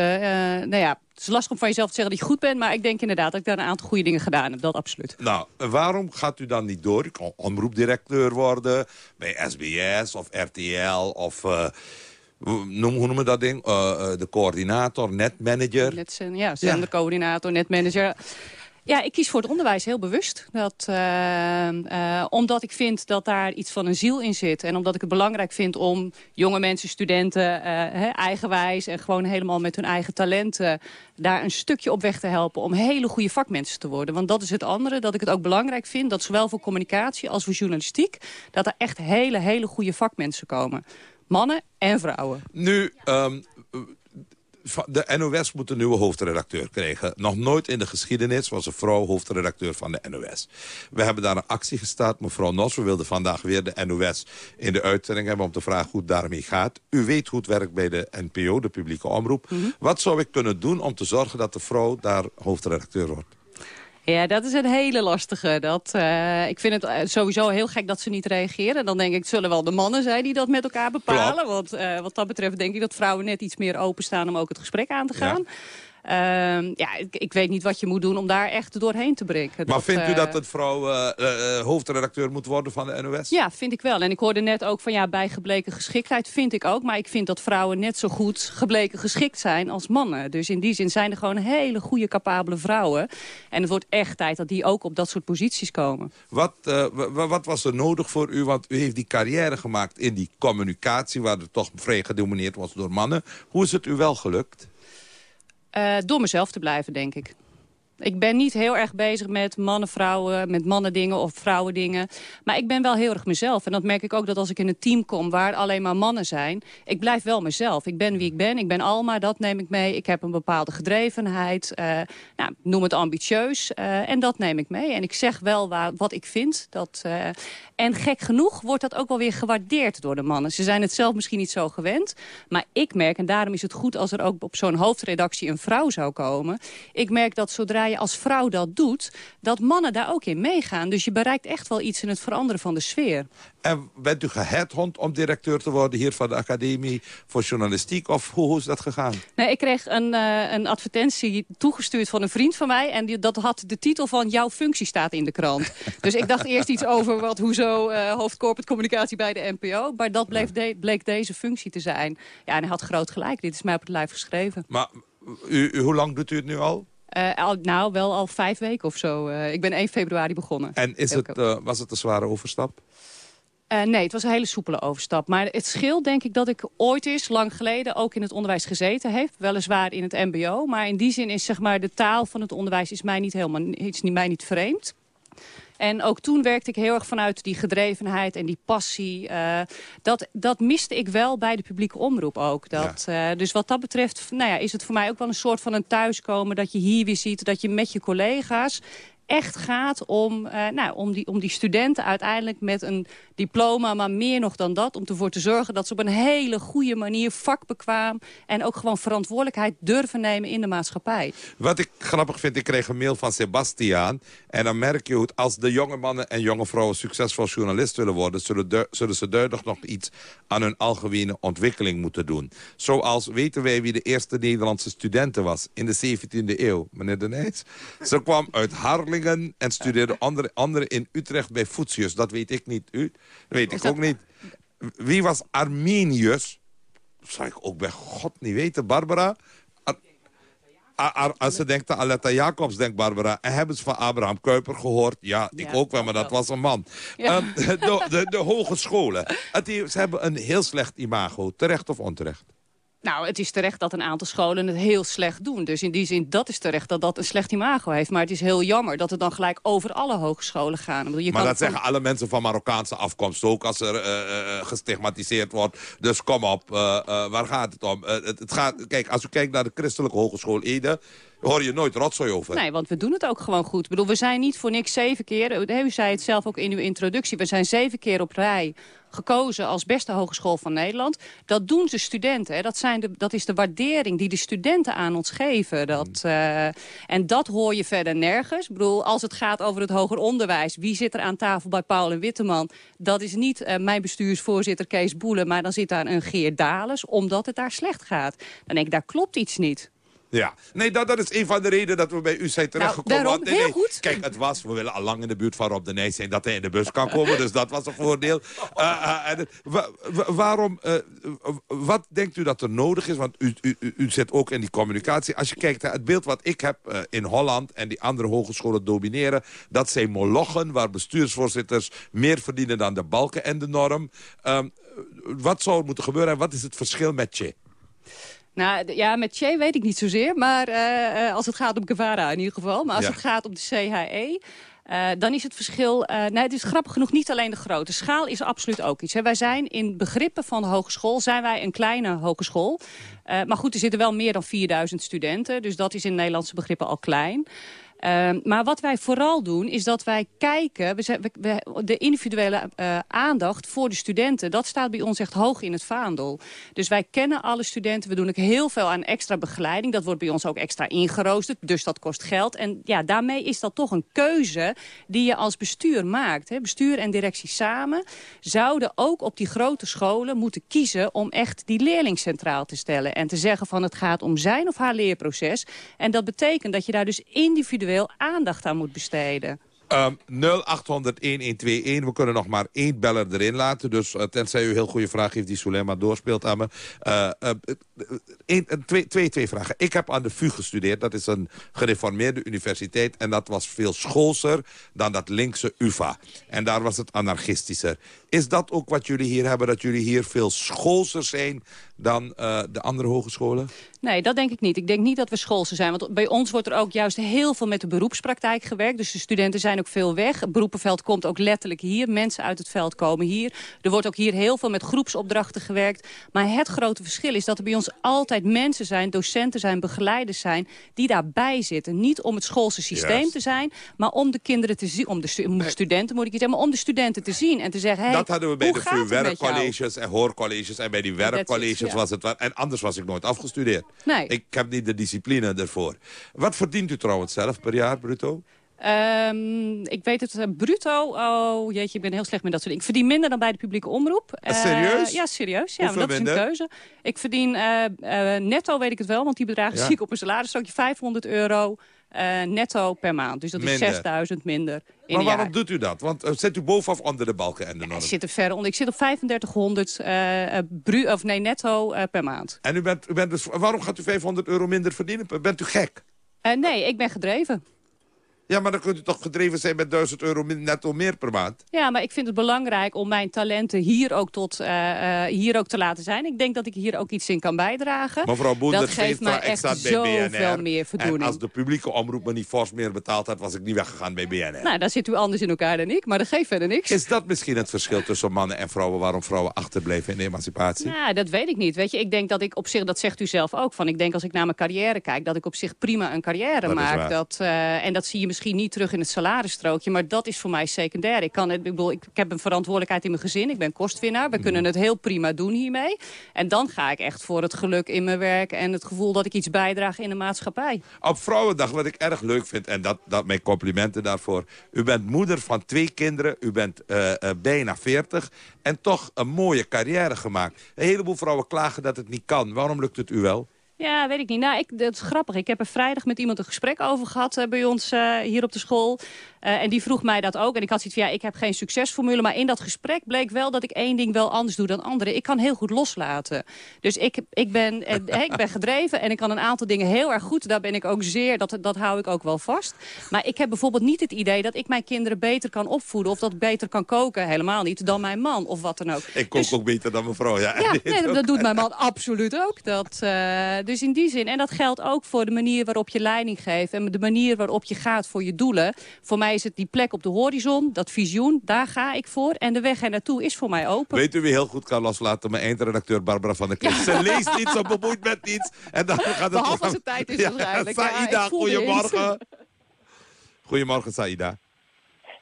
nou ja, het is lastig om van jezelf te zeggen dat je goed bent... maar ik denk inderdaad dat ik daar een aantal goede dingen gedaan heb. Dat absoluut. Nou, waarom gaat u dan niet door? U kan omroepdirecteur worden bij SBS of RTL of... eh, noem, hoe noem je dat ding? Eh, de coördinator, netmanager. Net zijn, ja, zendercoördinator, netmanager. Ja, ik kies voor het onderwijs heel bewust. Dat, eh, eh, omdat ik vind dat daar iets van een ziel in zit. En omdat ik het belangrijk vind om jonge mensen, studenten... eh, eigenwijs en gewoon helemaal met hun eigen talenten... daar een stukje op weg te helpen om hele goede vakmensen te worden. Want dat is het andere, dat ik het ook belangrijk vind... dat zowel voor communicatie als voor journalistiek... dat er echt hele, hele goede vakmensen komen. Mannen en vrouwen. Nu, ehm, de NOS moet een nieuwe hoofdredacteur krijgen. Nog nooit in de geschiedenis was een vrouw hoofdredacteur van de NOS. We hebben daar een actie gestart. Mevrouw Nos, we wilden vandaag weer de NOS in de uitzending hebben... om te vragen hoe het daarmee gaat. U weet hoe het werkt bij de NPO, de publieke omroep. Wat zou ik kunnen doen om te zorgen dat de vrouw daar hoofdredacteur wordt? Ja, dat is een hele lastige. Dat, eh, ik vind het eh, sowieso heel gek dat ze niet reageren. Dan denk ik, het zullen wel de mannen zijn die dat met elkaar bepalen. Want eh, wat dat betreft denk ik dat vrouwen net iets meer openstaan... om ook het gesprek aan te gaan. Ja, ik, ik weet niet wat je moet doen om daar echt doorheen te breken. Maar vindt u eh, dat een vrouw eh, eh, hoofdredacteur moet worden van de NOS? Ja, vind ik wel. En ik hoorde net ook van ja, bij gebleken geschiktheid vind ik ook. Maar ik vind dat vrouwen net zo goed gebleken geschikt zijn als mannen. Dus in die zin zijn er gewoon hele goede, capabele vrouwen. En het wordt echt tijd dat die ook op dat soort posities komen. Wat, wa- wa- wat was er nodig voor u? Want u heeft die carrière gemaakt in die communicatie... waar het toch vrij gedomineerd was door mannen. Hoe is het u wel gelukt? Eh, door mezelf te blijven, denk ik. Ik ben niet heel erg bezig met mannen, vrouwen, met mannen dingen of vrouwen dingen. Maar ik ben wel heel erg mezelf. En dat merk ik ook dat als ik in een team kom waar alleen maar mannen zijn. Ik blijf wel mezelf. Ik ben wie ik ben. Ik ben Alma, dat neem ik mee. Ik heb een bepaalde gedrevenheid. nou, noem het ambitieus. eh, en dat neem ik mee. En ik zeg wel waar, wat ik vind. Dat, eh, en gek genoeg wordt dat ook wel weer gewaardeerd door de mannen. Ze zijn het zelf misschien niet zo gewend. Maar ik merk, en daarom is het goed als er ook op zo'n hoofdredactie een vrouw zou komen. Ik merk dat zodra je als vrouw dat doet, dat mannen daar ook in meegaan. Dus je bereikt echt wel iets in het veranderen van de sfeer. En bent u geheadhond om directeur te worden hier van de Academie voor Journalistiek? Of hoe, hoe is dat gegaan? Nee, ik kreeg een, eh, een advertentie toegestuurd van een vriend van mij. En die, dat had de titel van jouw functie staat in de krant. (laughs) dus ik dacht eerst iets over wat, hoezo eh hoofd corporate communicatie bij de NPO. Maar dat bleef de- bleek deze functie te zijn. Ja, en hij had groot gelijk. Dit is mij op het lijf geschreven. Maar u, u- hoe lang doet u het nu al? Eh, al, nou, wel al vijf weken of zo. Eh, ik ben 1 februari begonnen. En is het, eh, was het een zware overstap? Nee, het was een hele soepele overstap. Maar het scheelt denk ik dat ik ooit eens, lang geleden, ook in het onderwijs gezeten heb. Weliswaar in het mbo. Maar in die zin is zeg maar, de taal van het onderwijs is mij niet, helemaal, is niet- mij niet vreemd. En ook toen werkte ik heel erg vanuit die gedrevenheid en die passie. eh, dat, dat miste ik wel bij de publieke omroep ook. Dat, eh, dus wat dat betreft nou ja, is het voor mij ook wel een soort van een thuiskomen... dat je hier weer ziet dat je met je collega's echt gaat om, eh, nou, om, die, om die studenten uiteindelijk met een diploma... maar meer nog dan dat, om ervoor te zorgen dat ze op een hele goede manier... vakbekwaam en ook gewoon verantwoordelijkheid durven nemen in de maatschappij. Wat ik grappig vind, ik kreeg een mail van Sebastiaan. En dan merk je hoe als de jonge mannen en jonge vrouwen succesvol journalist willen worden... zullen, zullen ze duidelijk nog iets aan hun algemene ontwikkeling moeten doen. Zoals weten wij wie de eerste Nederlandse studenten was in de 17e eeuw, meneer De Nijs? Ze kwam uit En studeerde andere, andere in Utrecht bij Voetius. Dat weet ik niet. U? Dat weet ik ook niet. Wie was Arminius? Dat zou ik ook bij God niet weten. Barbara? Ar- Ar- Ar- als ze denkt aan Aletta Jacobs, denkt Barbara. En hebben ze van Abraham Kuyper gehoord? Ja, ik ook wel, maar dat was een man. Ja. Ehm, de, de, de hogescholen. Het, ze hebben een heel slecht imago. Terecht of onterecht? Nou, het is terecht dat een aantal scholen het heel slecht doen. Dus in die zin, dat is terecht dat dat een slecht imago heeft. Maar het is heel jammer dat het dan gelijk over alle hogescholen gaat. Maar kan dat van- zeggen alle mensen van Marokkaanse afkomst ook... als er eh, eh, gestigmatiseerd wordt. Dus kom op, eh, eh, waar gaat het om? Eh, het, het gaat, kijk, als u kijkt naar de christelijke hogeschool Ede... hoor je nooit rotzooi over. Nee, want we doen het ook gewoon goed. Ik bedoel, we zijn niet voor niks zeven keer... U zei het zelf ook in uw introductie. We zijn zeven keer op rij gekozen als beste hogeschool van Nederland. Dat doen ze studenten. Hè. Dat, zijn de, dat is de waardering die de studenten aan ons geven. Dat, eh, en dat hoor je verder nergens. Ik bedoel, als het gaat over het hoger onderwijs... wie zit er aan tafel bij Paul en Witteman? Dat is niet eh, mijn bestuursvoorzitter Kees Boelen... maar dan zit daar een Geert Dales, omdat het daar slecht gaat. Dan denk ik, daar klopt iets niet. Ja, nee, dat, dat is een van de redenen dat we bij u zijn terechtgekomen. daarom, Want, nee, heel nee, goed. Kijk, het was, we willen al lang in de buurt van Rob de Nijs zijn... dat hij in de bus kan komen, dus dat was een voordeel. (laughs) Eh, eh, en, wa- wa- waarom, eh, wat denkt u dat er nodig is? Want u, u, u- zit ook in die communicatie. Als je kijkt naar het beeld wat ik heb in Holland... en die andere hogescholen domineren... dat zijn molochen waar bestuursvoorzitters meer verdienen dan de balken en de norm. Ehm, wat zou er moeten gebeuren en wat is het verschil met je? Nou, ja, met Che weet ik niet zozeer. Maar eh, eh, als het gaat om Guevara in ieder geval. Maar als Ja. het gaat om de CHE... Uh, dan is het verschil... Uh, nee, het is grappig genoeg niet alleen de grote. Schaal is absoluut ook iets. Hè. Wij zijn in begrippen van de hogeschool... zijn wij een kleine hogeschool. Maar goed, er zitten wel meer dan 4000 studenten. Dus dat is in Nederlandse begrippen al klein. Uh, maar wat wij vooral doen, is dat wij kijken... We de individuele uh, aandacht voor de studenten... dat staat bij ons echt hoog in het vaandel. Dus wij kennen alle studenten. We doen ook heel veel aan extra begeleiding. Dat wordt bij ons ook extra ingeroosterd. Dus dat kost geld. En ja, daarmee is dat toch een keuze die je als bestuur maakt. Hè. Bestuur en directie samen zouden ook op die grote scholen moeten kiezen... om echt die leerling centraal te stellen. En te zeggen van het gaat om zijn of haar leerproces. En dat betekent dat je daar dus individueel aandacht aan moet besteden. Um, 0800-1121. We kunnen nog maar één beller erin laten. Dus uh, tenzij u een heel goede vraag heeft die Sulema doorspeelt aan me. Uh, uh, een, twee, twee, twee vragen. Ik heb aan de VU gestudeerd. Dat is een gereformeerde universiteit. En dat was veel schoolser dan dat linkse UvA. En daar was het anarchistischer. Is dat ook wat jullie hier hebben? Dat jullie hier veel schoolser zijn dan uh, de andere hogescholen? Nee, dat denk ik niet. Ik denk niet dat we schoolse zijn. Want bij ons wordt er ook juist heel veel met de beroepspraktijk gewerkt. Dus de studenten zijn ook veel weg. Het beroepenveld komt ook letterlijk hier. Mensen uit het veld komen hier. Er wordt ook hier heel veel met groepsopdrachten gewerkt. Maar het grote verschil is dat er bij ons altijd mensen zijn... docenten zijn, begeleiders zijn, die daarbij zitten. Niet om het schoolse systeem yes. te zijn, maar om de kinderen te zien... om de, stu studenten, moet ik zeggen, maar om de studenten te zien en te zeggen... Hey, dat hadden we bij de VU werkcolleges en hoorcolleges... en bij die werkcolleges was het. En anders was ik nooit afgestudeerd. Nee. Ik heb niet de discipline ervoor. Wat verdient u trouwens zelf per jaar, bruto? Um, ik weet het, uh, bruto, oh jeetje, ik ben heel slecht met dat soort dingen. Ik verdien minder dan bij de publieke omroep. Uh, serieus? Ja, serieus. Ja, dat minder? is een keuze. Ik verdien uh, netto, weet ik het wel, want die bedragen Ja. zie ik op mijn salarisstootje, 500 euro netto per maand. Dus dat is Minder. 6000 minder in Maar waarom jaar. doet u dat? Want uh, zet u bovenaf onder de balken en de Ik norm. zit er ver onder. Ik zit op 3500 uh, bru of nee, netto per maand. En u bent, u bent dus, waarom gaat u 500 euro minder verdienen? Bent u gek? Nee, ik ben gedreven. Ja, maar dan kunt u toch gedreven zijn met 1000 euro netto meer per maand? Ja, maar ik vind het belangrijk om mijn talenten hier ook, tot, uh, uh, hier ook te laten zijn. Ik denk dat ik hier ook iets in kan bijdragen. Mevrouw Boenders dat geeft mij echt zoveel meer voldoening. En als de publieke omroep me niet fors meer betaald had... was ik niet weggegaan bij BNR. Nou, daar zit u anders in elkaar dan ik, maar dat geeft verder niks. Is dat misschien het verschil tussen mannen en vrouwen... waarom vrouwen achterbleven in de emancipatie? Nou, dat weet ik niet. Weet je, ik denk dat ik op zich, dat zegt u zelf ook, van ik denk als ik naar mijn carrière kijk, dat ik op zich prima een carrière Dat is maak. waar. Dat, uh, en dat zie je misschien niet terug in het salarisstrookje, maar dat is voor mij secundair. Ik, kan het, ik, bedoel, ik, ik heb een verantwoordelijkheid in mijn gezin, ik ben kostwinnaar. We kunnen het heel prima doen hiermee. En dan ga ik echt voor het geluk in mijn werk en het gevoel dat ik iets bijdraag in de maatschappij. Op Vrouwendag, wat ik erg leuk vind, en dat, dat mijn complimenten daarvoor. U bent moeder van twee kinderen, u bent uh, uh, bijna 40 en toch een mooie carrière gemaakt. Een heleboel vrouwen klagen dat het niet kan. Waarom lukt het u wel? Ja, weet ik niet. Nou, ik, dat is grappig. Ik heb er vrijdag met iemand een gesprek over gehad uh, bij ons uh, hier op de school. Uh, en die vroeg mij dat ook. En ik had zoiets van, ja, ik heb geen succesformule. Maar in dat gesprek bleek wel dat ik één ding wel anders doe dan anderen. Ik kan heel goed loslaten. Dus ik, ik, ben, (laughs) ik ben gedreven en ik kan een aantal dingen heel erg goed. Daar ben ik ook zeer, dat, dat hou ik ook wel vast. Maar ik heb bijvoorbeeld niet het idee dat ik mijn kinderen beter kan opvoeden. Of dat ik beter kan koken, helemaal niet, dan mijn man of wat dan ook. Ik kook dus, ook beter dan mijn vrouw, ja. Ja, (laughs) nee, dat, dat doet mijn man absoluut ook. Dat, dus in die zin, en dat geldt ook voor de manier waarop je leiding geeft... en de manier waarop je gaat voor je doelen. Voor mij is het die plek op de horizon, dat visioen, daar ga ik voor. En de weg er naartoe is voor mij open. Weet u wie heel goed kan loslaten? Mijn eindredacteur Barbara van der Kleef. (laughs) Ze leest niet, ze bemoeit met niets. En dan gaat het Behalve als het tijd is waarschijnlijk. Ja, Saida, ja, goedemorgen. (laughs) Goedemorgen, Saida.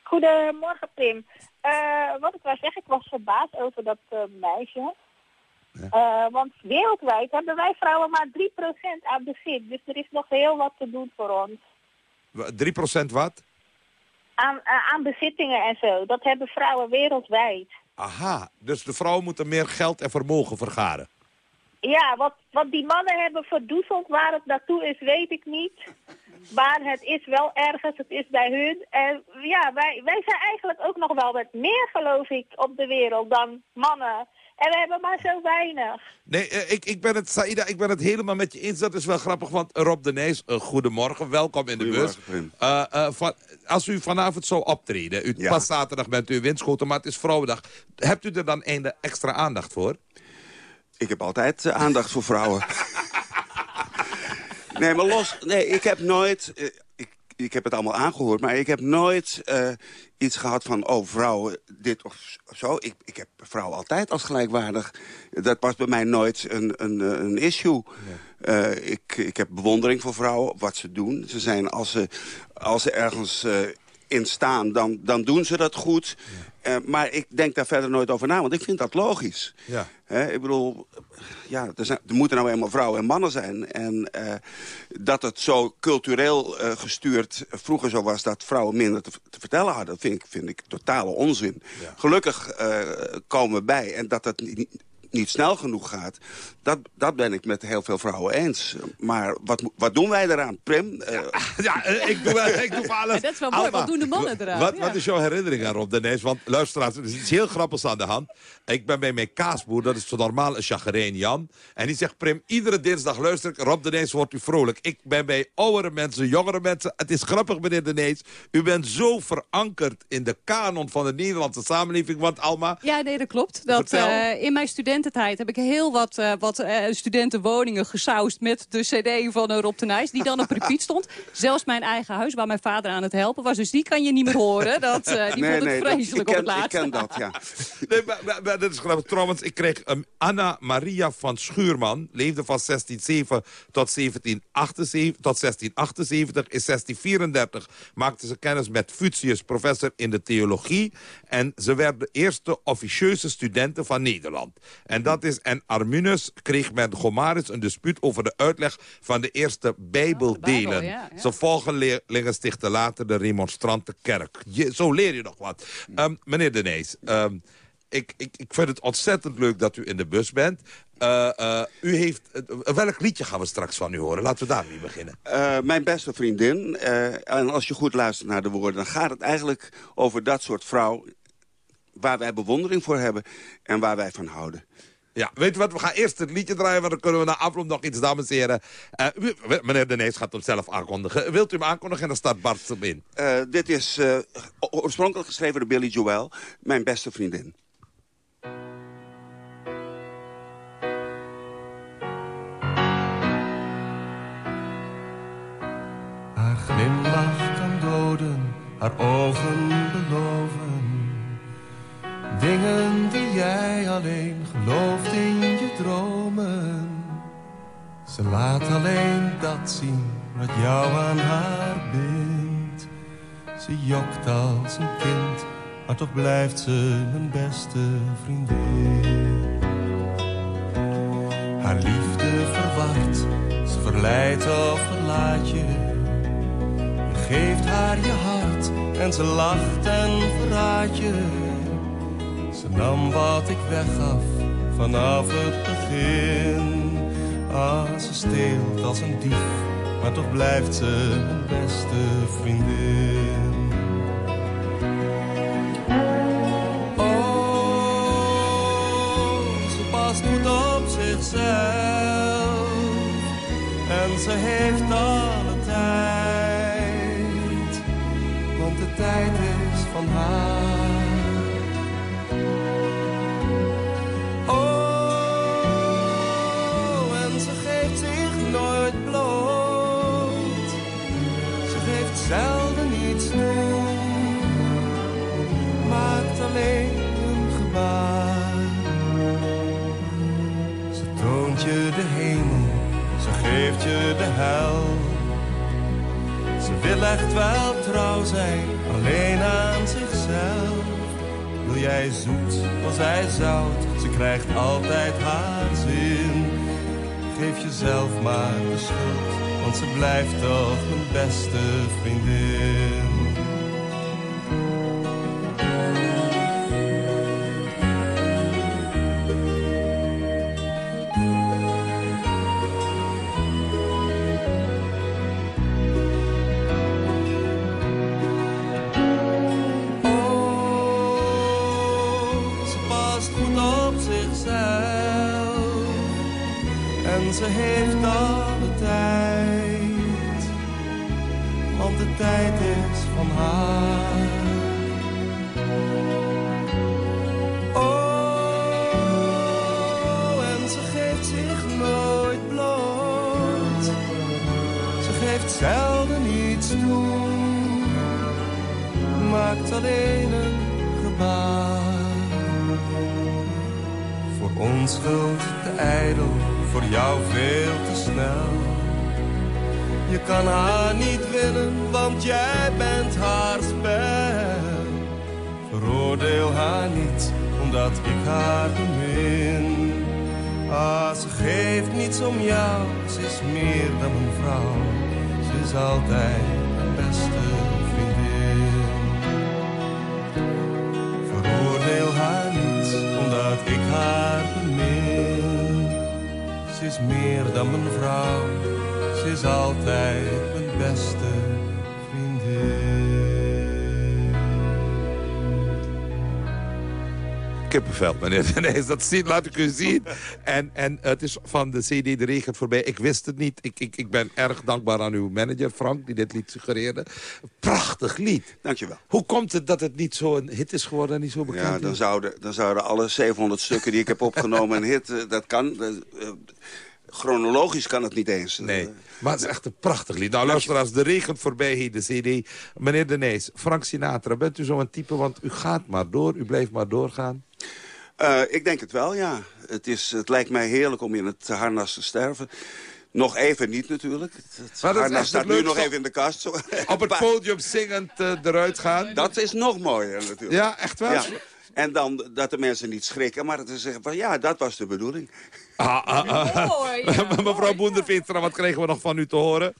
Goedemorgen, Pim. Uh, wat ik wou zeggen, ik was verbaasd over dat uh, meisje. Ja. Uh, want wereldwijd hebben wij vrouwen maar 3% aan bezit. Dus er is nog heel wat te doen voor ons. 3% wat? Aan, uh, aan bezittingen en zo. Dat hebben vrouwen wereldwijd. Aha, dus de vrouwen moeten meer geld en vermogen vergaren. Ja, wat, wat die mannen hebben verdoezeld, waar het naartoe is, weet ik niet. Maar het is wel ergens, het is bij hun. En ja, wij, wij zijn eigenlijk ook nog wel met meer, geloof ik, op de wereld dan mannen. En we hebben maar zo weinig. Nee, uh, ik, ik ben het, Saida, ik ben het helemaal met je eens. Dat is wel grappig, want Rob de Nijs, uh, goedemorgen, welkom in de bus. Uh, van, als u vanavond zou optreden, u, ja. pas zaterdag bent u winschoten, maar het is vrouwendag. Hebt u er dan einde extra aandacht voor? Ik heb altijd uh, aandacht voor vrouwen. (laughs) nee, maar los, nee, ik heb nooit... Ik, heb het allemaal aangehoord, maar ik heb nooit eh, iets gehad van... oh, vrouwen, dit of zo. Ik, ik heb vrouwen altijd als gelijkwaardig. Dat was bij mij nooit een, een, een issue. Eh, ik, ik heb bewondering voor vrouwen, wat ze doen. Ze zijn, als ze, als ze ergens in staan, dan, dan doen ze dat goed. Uh, maar ik denk daar verder nooit over na, want ik vind dat logisch. Ja. Ik bedoel, ja, er, zijn, er, moeten nou eenmaal vrouwen en mannen zijn. En uh, dat het zo cultureel uh, gestuurd vroeger zo was... dat vrouwen minder te, te vertellen hadden, vind ik, vind ik totale onzin. Ja. Gelukkig komen we bij en dat dat niet, niet snel genoeg gaat... Dat, dat ben ik met heel veel vrouwen eens. Maar wat, wat doen wij eraan, Prim? Uh, ja, (laughs) ja, ik doe, ik doe alles. Ja, dat is wel mooi. Alma, wat doen de mannen eraan? Wat, ja. wat is jouw herinnering aan Rob de Nijs? Want luisteraars, er is iets heel grappigs aan de hand. Ik ben bij mijn kaasboer, dat is zo normaal een chagrijn Jan. En die zegt, Prim, iedere dinsdag luister ik... Rob de Nijs wordt u vrolijk. Ik ben bij oudere mensen, jongere mensen. Het is grappig, meneer de Nijs. U bent zo verankerd in de kanon van de Nederlandse samenleving. Want Alma... Ja, nee, dat klopt. Dat, uh, in mijn studententijd heb ik heel wat, uh, wat uh, studentenwoningen gesausd... met de cd van Rob de Nijs, die dan op repeat (laughs) stond. Zelfs mijn eigen huis, waar mijn vader aan het helpen was. Dus die kan je niet meer horen. Dat, die nee, vond het nee, vreselijk dat, op het laatste. Ik ken dat, ja. (laughs) nee, maar, maar, maar, dat is grappig. Trouwens, ik kreeg um, Anna Maria van Schuurman. Leefde van 1607 tot 1778. Tot 1678. In 1634 maakte ze kennis met Futius, professor in de theologie. En ze werd de eerste officieuze studenten van Nederland. En dat is... En Arminus kreeg met Gomarus een dispuut over de uitleg van de eerste Bijbeldelen. Bijbel, ja, ja. Zijn volgelingen stichten later de remonstrante kerk. Je, zo leer je nog wat. Um, meneer De Nees, um, ik, ik, ik vind het ontzettend leuk dat u in de bus bent. Uh, uh, u heeft, uh, welk liedje gaan we straks van u horen? Laten we daarmee beginnen. mijn beste vriendin. en als je goed luistert naar de woorden... dan gaat het eigenlijk over dat soort vrouw... waar wij bewondering voor hebben en waar wij van houden. Ja, weet je wat? We gaan eerst het liedje draaien, want dan kunnen we na afloop nog iets, dames en heren. Uh, meneer De Nees gaat hem zelf aankondigen. Wilt u hem aankondigen en dan staat Bart hem in. Uh, dit is uh, oorspronkelijk geschreven door Billy Joel, mijn beste vriendin. Haar glimlach kan doden, haar ogen Dingen die jij alleen gelooft in je dromen. Ze laat alleen dat zien wat jou aan haar bindt. Ze jokt als een kind, maar toch blijft ze mijn beste vriendin. Haar liefde verward, ze verleidt of verlaat je. Je geeft haar je hart en ze lacht en verraadt je. Ze nam wat ik weggaf vanaf het begin. Ah, ze steelt als een dief, maar toch blijft ze mijn beste vriendin. Oh, ze past goed op zichzelf. En ze heeft alle de hel. Ze wil echt wel trouw zijn, alleen aan zichzelf. Wil jij zoet, was zij zout, ze krijgt altijd haar zin. Geef jezelf maar de schuld want ze blijft toch mijn beste vriendin. Maakt alleen een gebaar. Voor onschuld te ijdel, voor jou veel te snel. Je kan haar niet winnen, want jij bent haar spel. Veroordeel haar niet, omdat ik haar bemin. Ah, ze geeft niets om jou, ze is meer dan een vrouw. Ze is altijd mijn beste omdat ik haar bemin. Ze is meer dan mijn vrouw, ze is altijd mijn beste kippenvel, meneer (laughs) Denijs. Dat ziet, laat ik u zien. En, en het is van de CD De Regen voorbij. Ik wist het niet. Ik, ik, ik ben erg dankbaar aan uw manager, Frank, die dit lied suggereerde. Prachtig lied. Dankjewel. Hoe komt het dat het niet zo een hit is geworden en niet zo bekend Ja, dan zouden, dan zouden alle 700 stukken die ik heb opgenomen een hit... eh, Dat kan... dat, eh, chronologisch kan het niet eens. Nee, maar het is echt een prachtig lied. Nou, luisteraars, de regen voorbij heet de cd. Meneer De Frank Sinatra, bent u zo'n type? Want u gaat maar door, u blijft maar doorgaan. Eh, ik denk het wel, ja. Het, is, het lijkt mij heerlijk om in het harnas te sterven. Nog even niet natuurlijk. Het Maar dat is staat nu nog even in de kast. Zo. Op het (laughs) podium zingend eh, eruit gaan. Dat is nog mooier natuurlijk. Ja, echt waar? Ja. En dan dat de mensen niet schrikken, maar dat ze zeggen van ja, dat was de bedoeling. Ah, ah, ah. (laughs) Mevrouw wat kregen we nog van u te horen?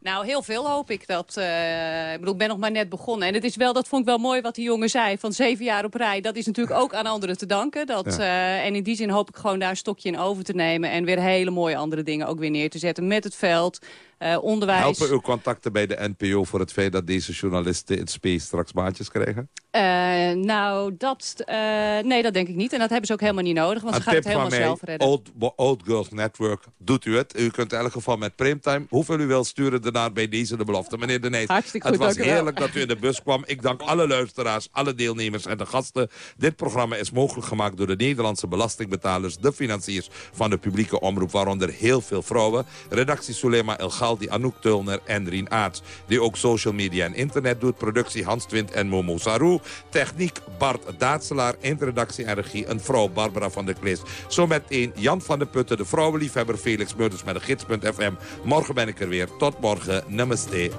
Nou, heel veel hoop ik. Dat, eh, ik bedoel, ik ben nog maar net begonnen. En het is wel, dat vond ik wel mooi wat die jongen zei. Van zeven jaar op rij. Dat is natuurlijk ook aan anderen te danken. Dat, Ja. eh, en in die zin hoop ik gewoon daar een stokje in over te nemen. En weer hele mooie andere dingen ook weer neer te zetten. Met het veld, eh, onderwijs. Helpen uw contacten bij de NPO voor het feit dat deze journalisten in Space straks baantjes krijgen? Nou, dat, nee, dat denk ik niet. En dat hebben ze ook helemaal niet nodig. Want ze gaan het helemaal mij, zelf redden. Old, Old Girls Network, doet u het. U kunt in elk geval met Primetime, hoeveel u wil, sturen daarna bij deze de belofte. Meneer De Nijs, Hartstikke het goed, was heerlijk dat u in de bus kwam. Ik dank alle luisteraars, alle deelnemers en de gasten. Dit programma is mogelijk gemaakt door de Nederlandse belastingbetalers, de financiers van de publieke omroep, waaronder heel veel vrouwen. Redactie Sulema El Galdi, Anouk Tulner en Rien Aarts, die ook social media en internet doet. Productie Hans Twint en Momo Sarou. Techniek Bart Daatselaar. Eindredactie en regie een vrouw Barbara van der Klis. Zometeen Jan van der Putten, de vrouwenliefhebber Felix Meurders met de gids.fm. Morgen ben ik er weer. Tot morgen. Namaste.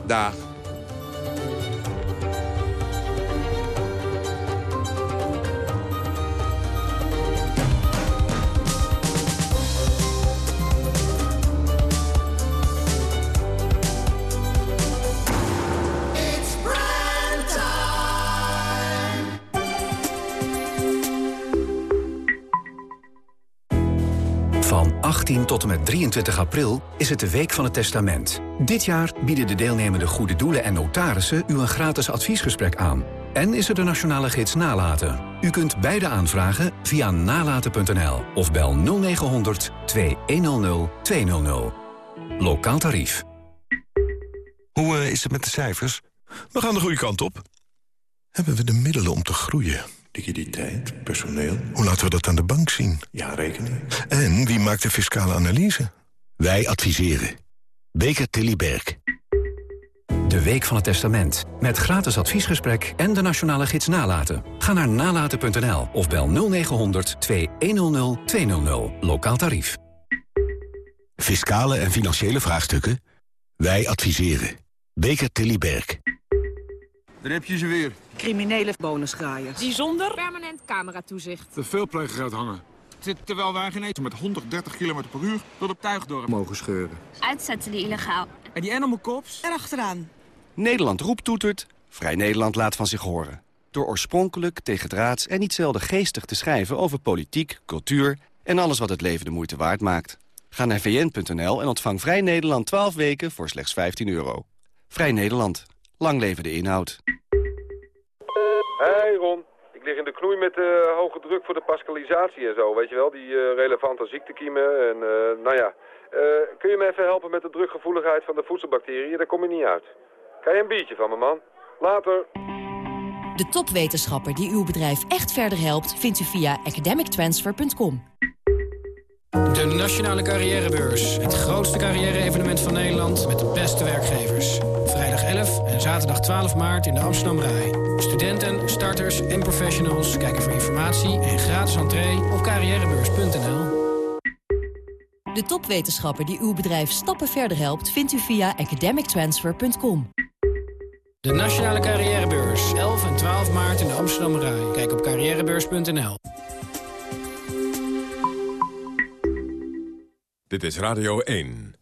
Tot en met 23 april is het de Week van het Testament. Dit jaar bieden de deelnemende goede doelen en notarissen u een gratis adviesgesprek aan. En is er de nationale gids Nalaten. U kunt beide aanvragen via nalaten.nl of bel 0900 2100 200. Lokaal tarief. Hoe eh, is het met de cijfers? We gaan de goede kant op. Hebben we de middelen om te groeien? Liquiditeit, personeel. Hoe laten we dat aan de bank zien? Ja, rekening. En wie maakt de fiscale analyse? Wij adviseren. Beker Tilly Berg. De Week van het Testament. Met gratis adviesgesprek en de nationale gids Nalaten. Ga naar nalaten.nl of bel 0900 2100 200. Lokaal tarief. Fiscale en financiële vraagstukken? Wij adviseren. Beker Tilly Berg. Daar heb je ze weer. Criminele bonusgraaiers. Die zonder? Permanent cameratoezicht. De veelpleger uithangen. Zit terwijl wij geen eten met 130 km per uur door de tuigdorp mogen scheuren. Uitzetten die illegaal. En die animal cops? Erachteraan. Nederland roept toetert, Vrij Nederland laat van zich horen. Door oorspronkelijk, tegendraads en niet zelden geestig te schrijven over politiek, cultuur en alles wat het leven de moeite waard maakt. Ga naar vn.nl en ontvang Vrij Nederland 12 weken voor slechts 15 euro. Vrij Nederland. Lang leven de inhoud. Hey Ron, ik lig in de knoei met eh, hoge druk voor de pascalisatie en zo, weet je wel, die eh, relevante ziektekiemen en eh, nou ja. Eh, kun je me even helpen met de drukgevoeligheid van de voedselbacteriën? Daar kom je niet uit. Kan je een biertje van me, man? Later. De topwetenschapper die uw bedrijf echt verder helpt... vindt u via academictransfer.com. De Nationale Carrièrebeurs. Het grootste carrière-evenement van Nederland met de beste werkgevers. Vrijdag 11 en zaterdag 12 maart in de Amsterdam Rai. Studenten, starters en professionals kijken voor informatie en gratis entree op carrièrebeurs.nl. De topwetenschapper die uw bedrijf stappen verder helpt... vindt u via academictransfer.com. De Nationale Carrièrebeurs. 11 en 12 maart in de Amsterdam Rai. Kijk op carrièrebeurs.nl. Dit is Radio 1.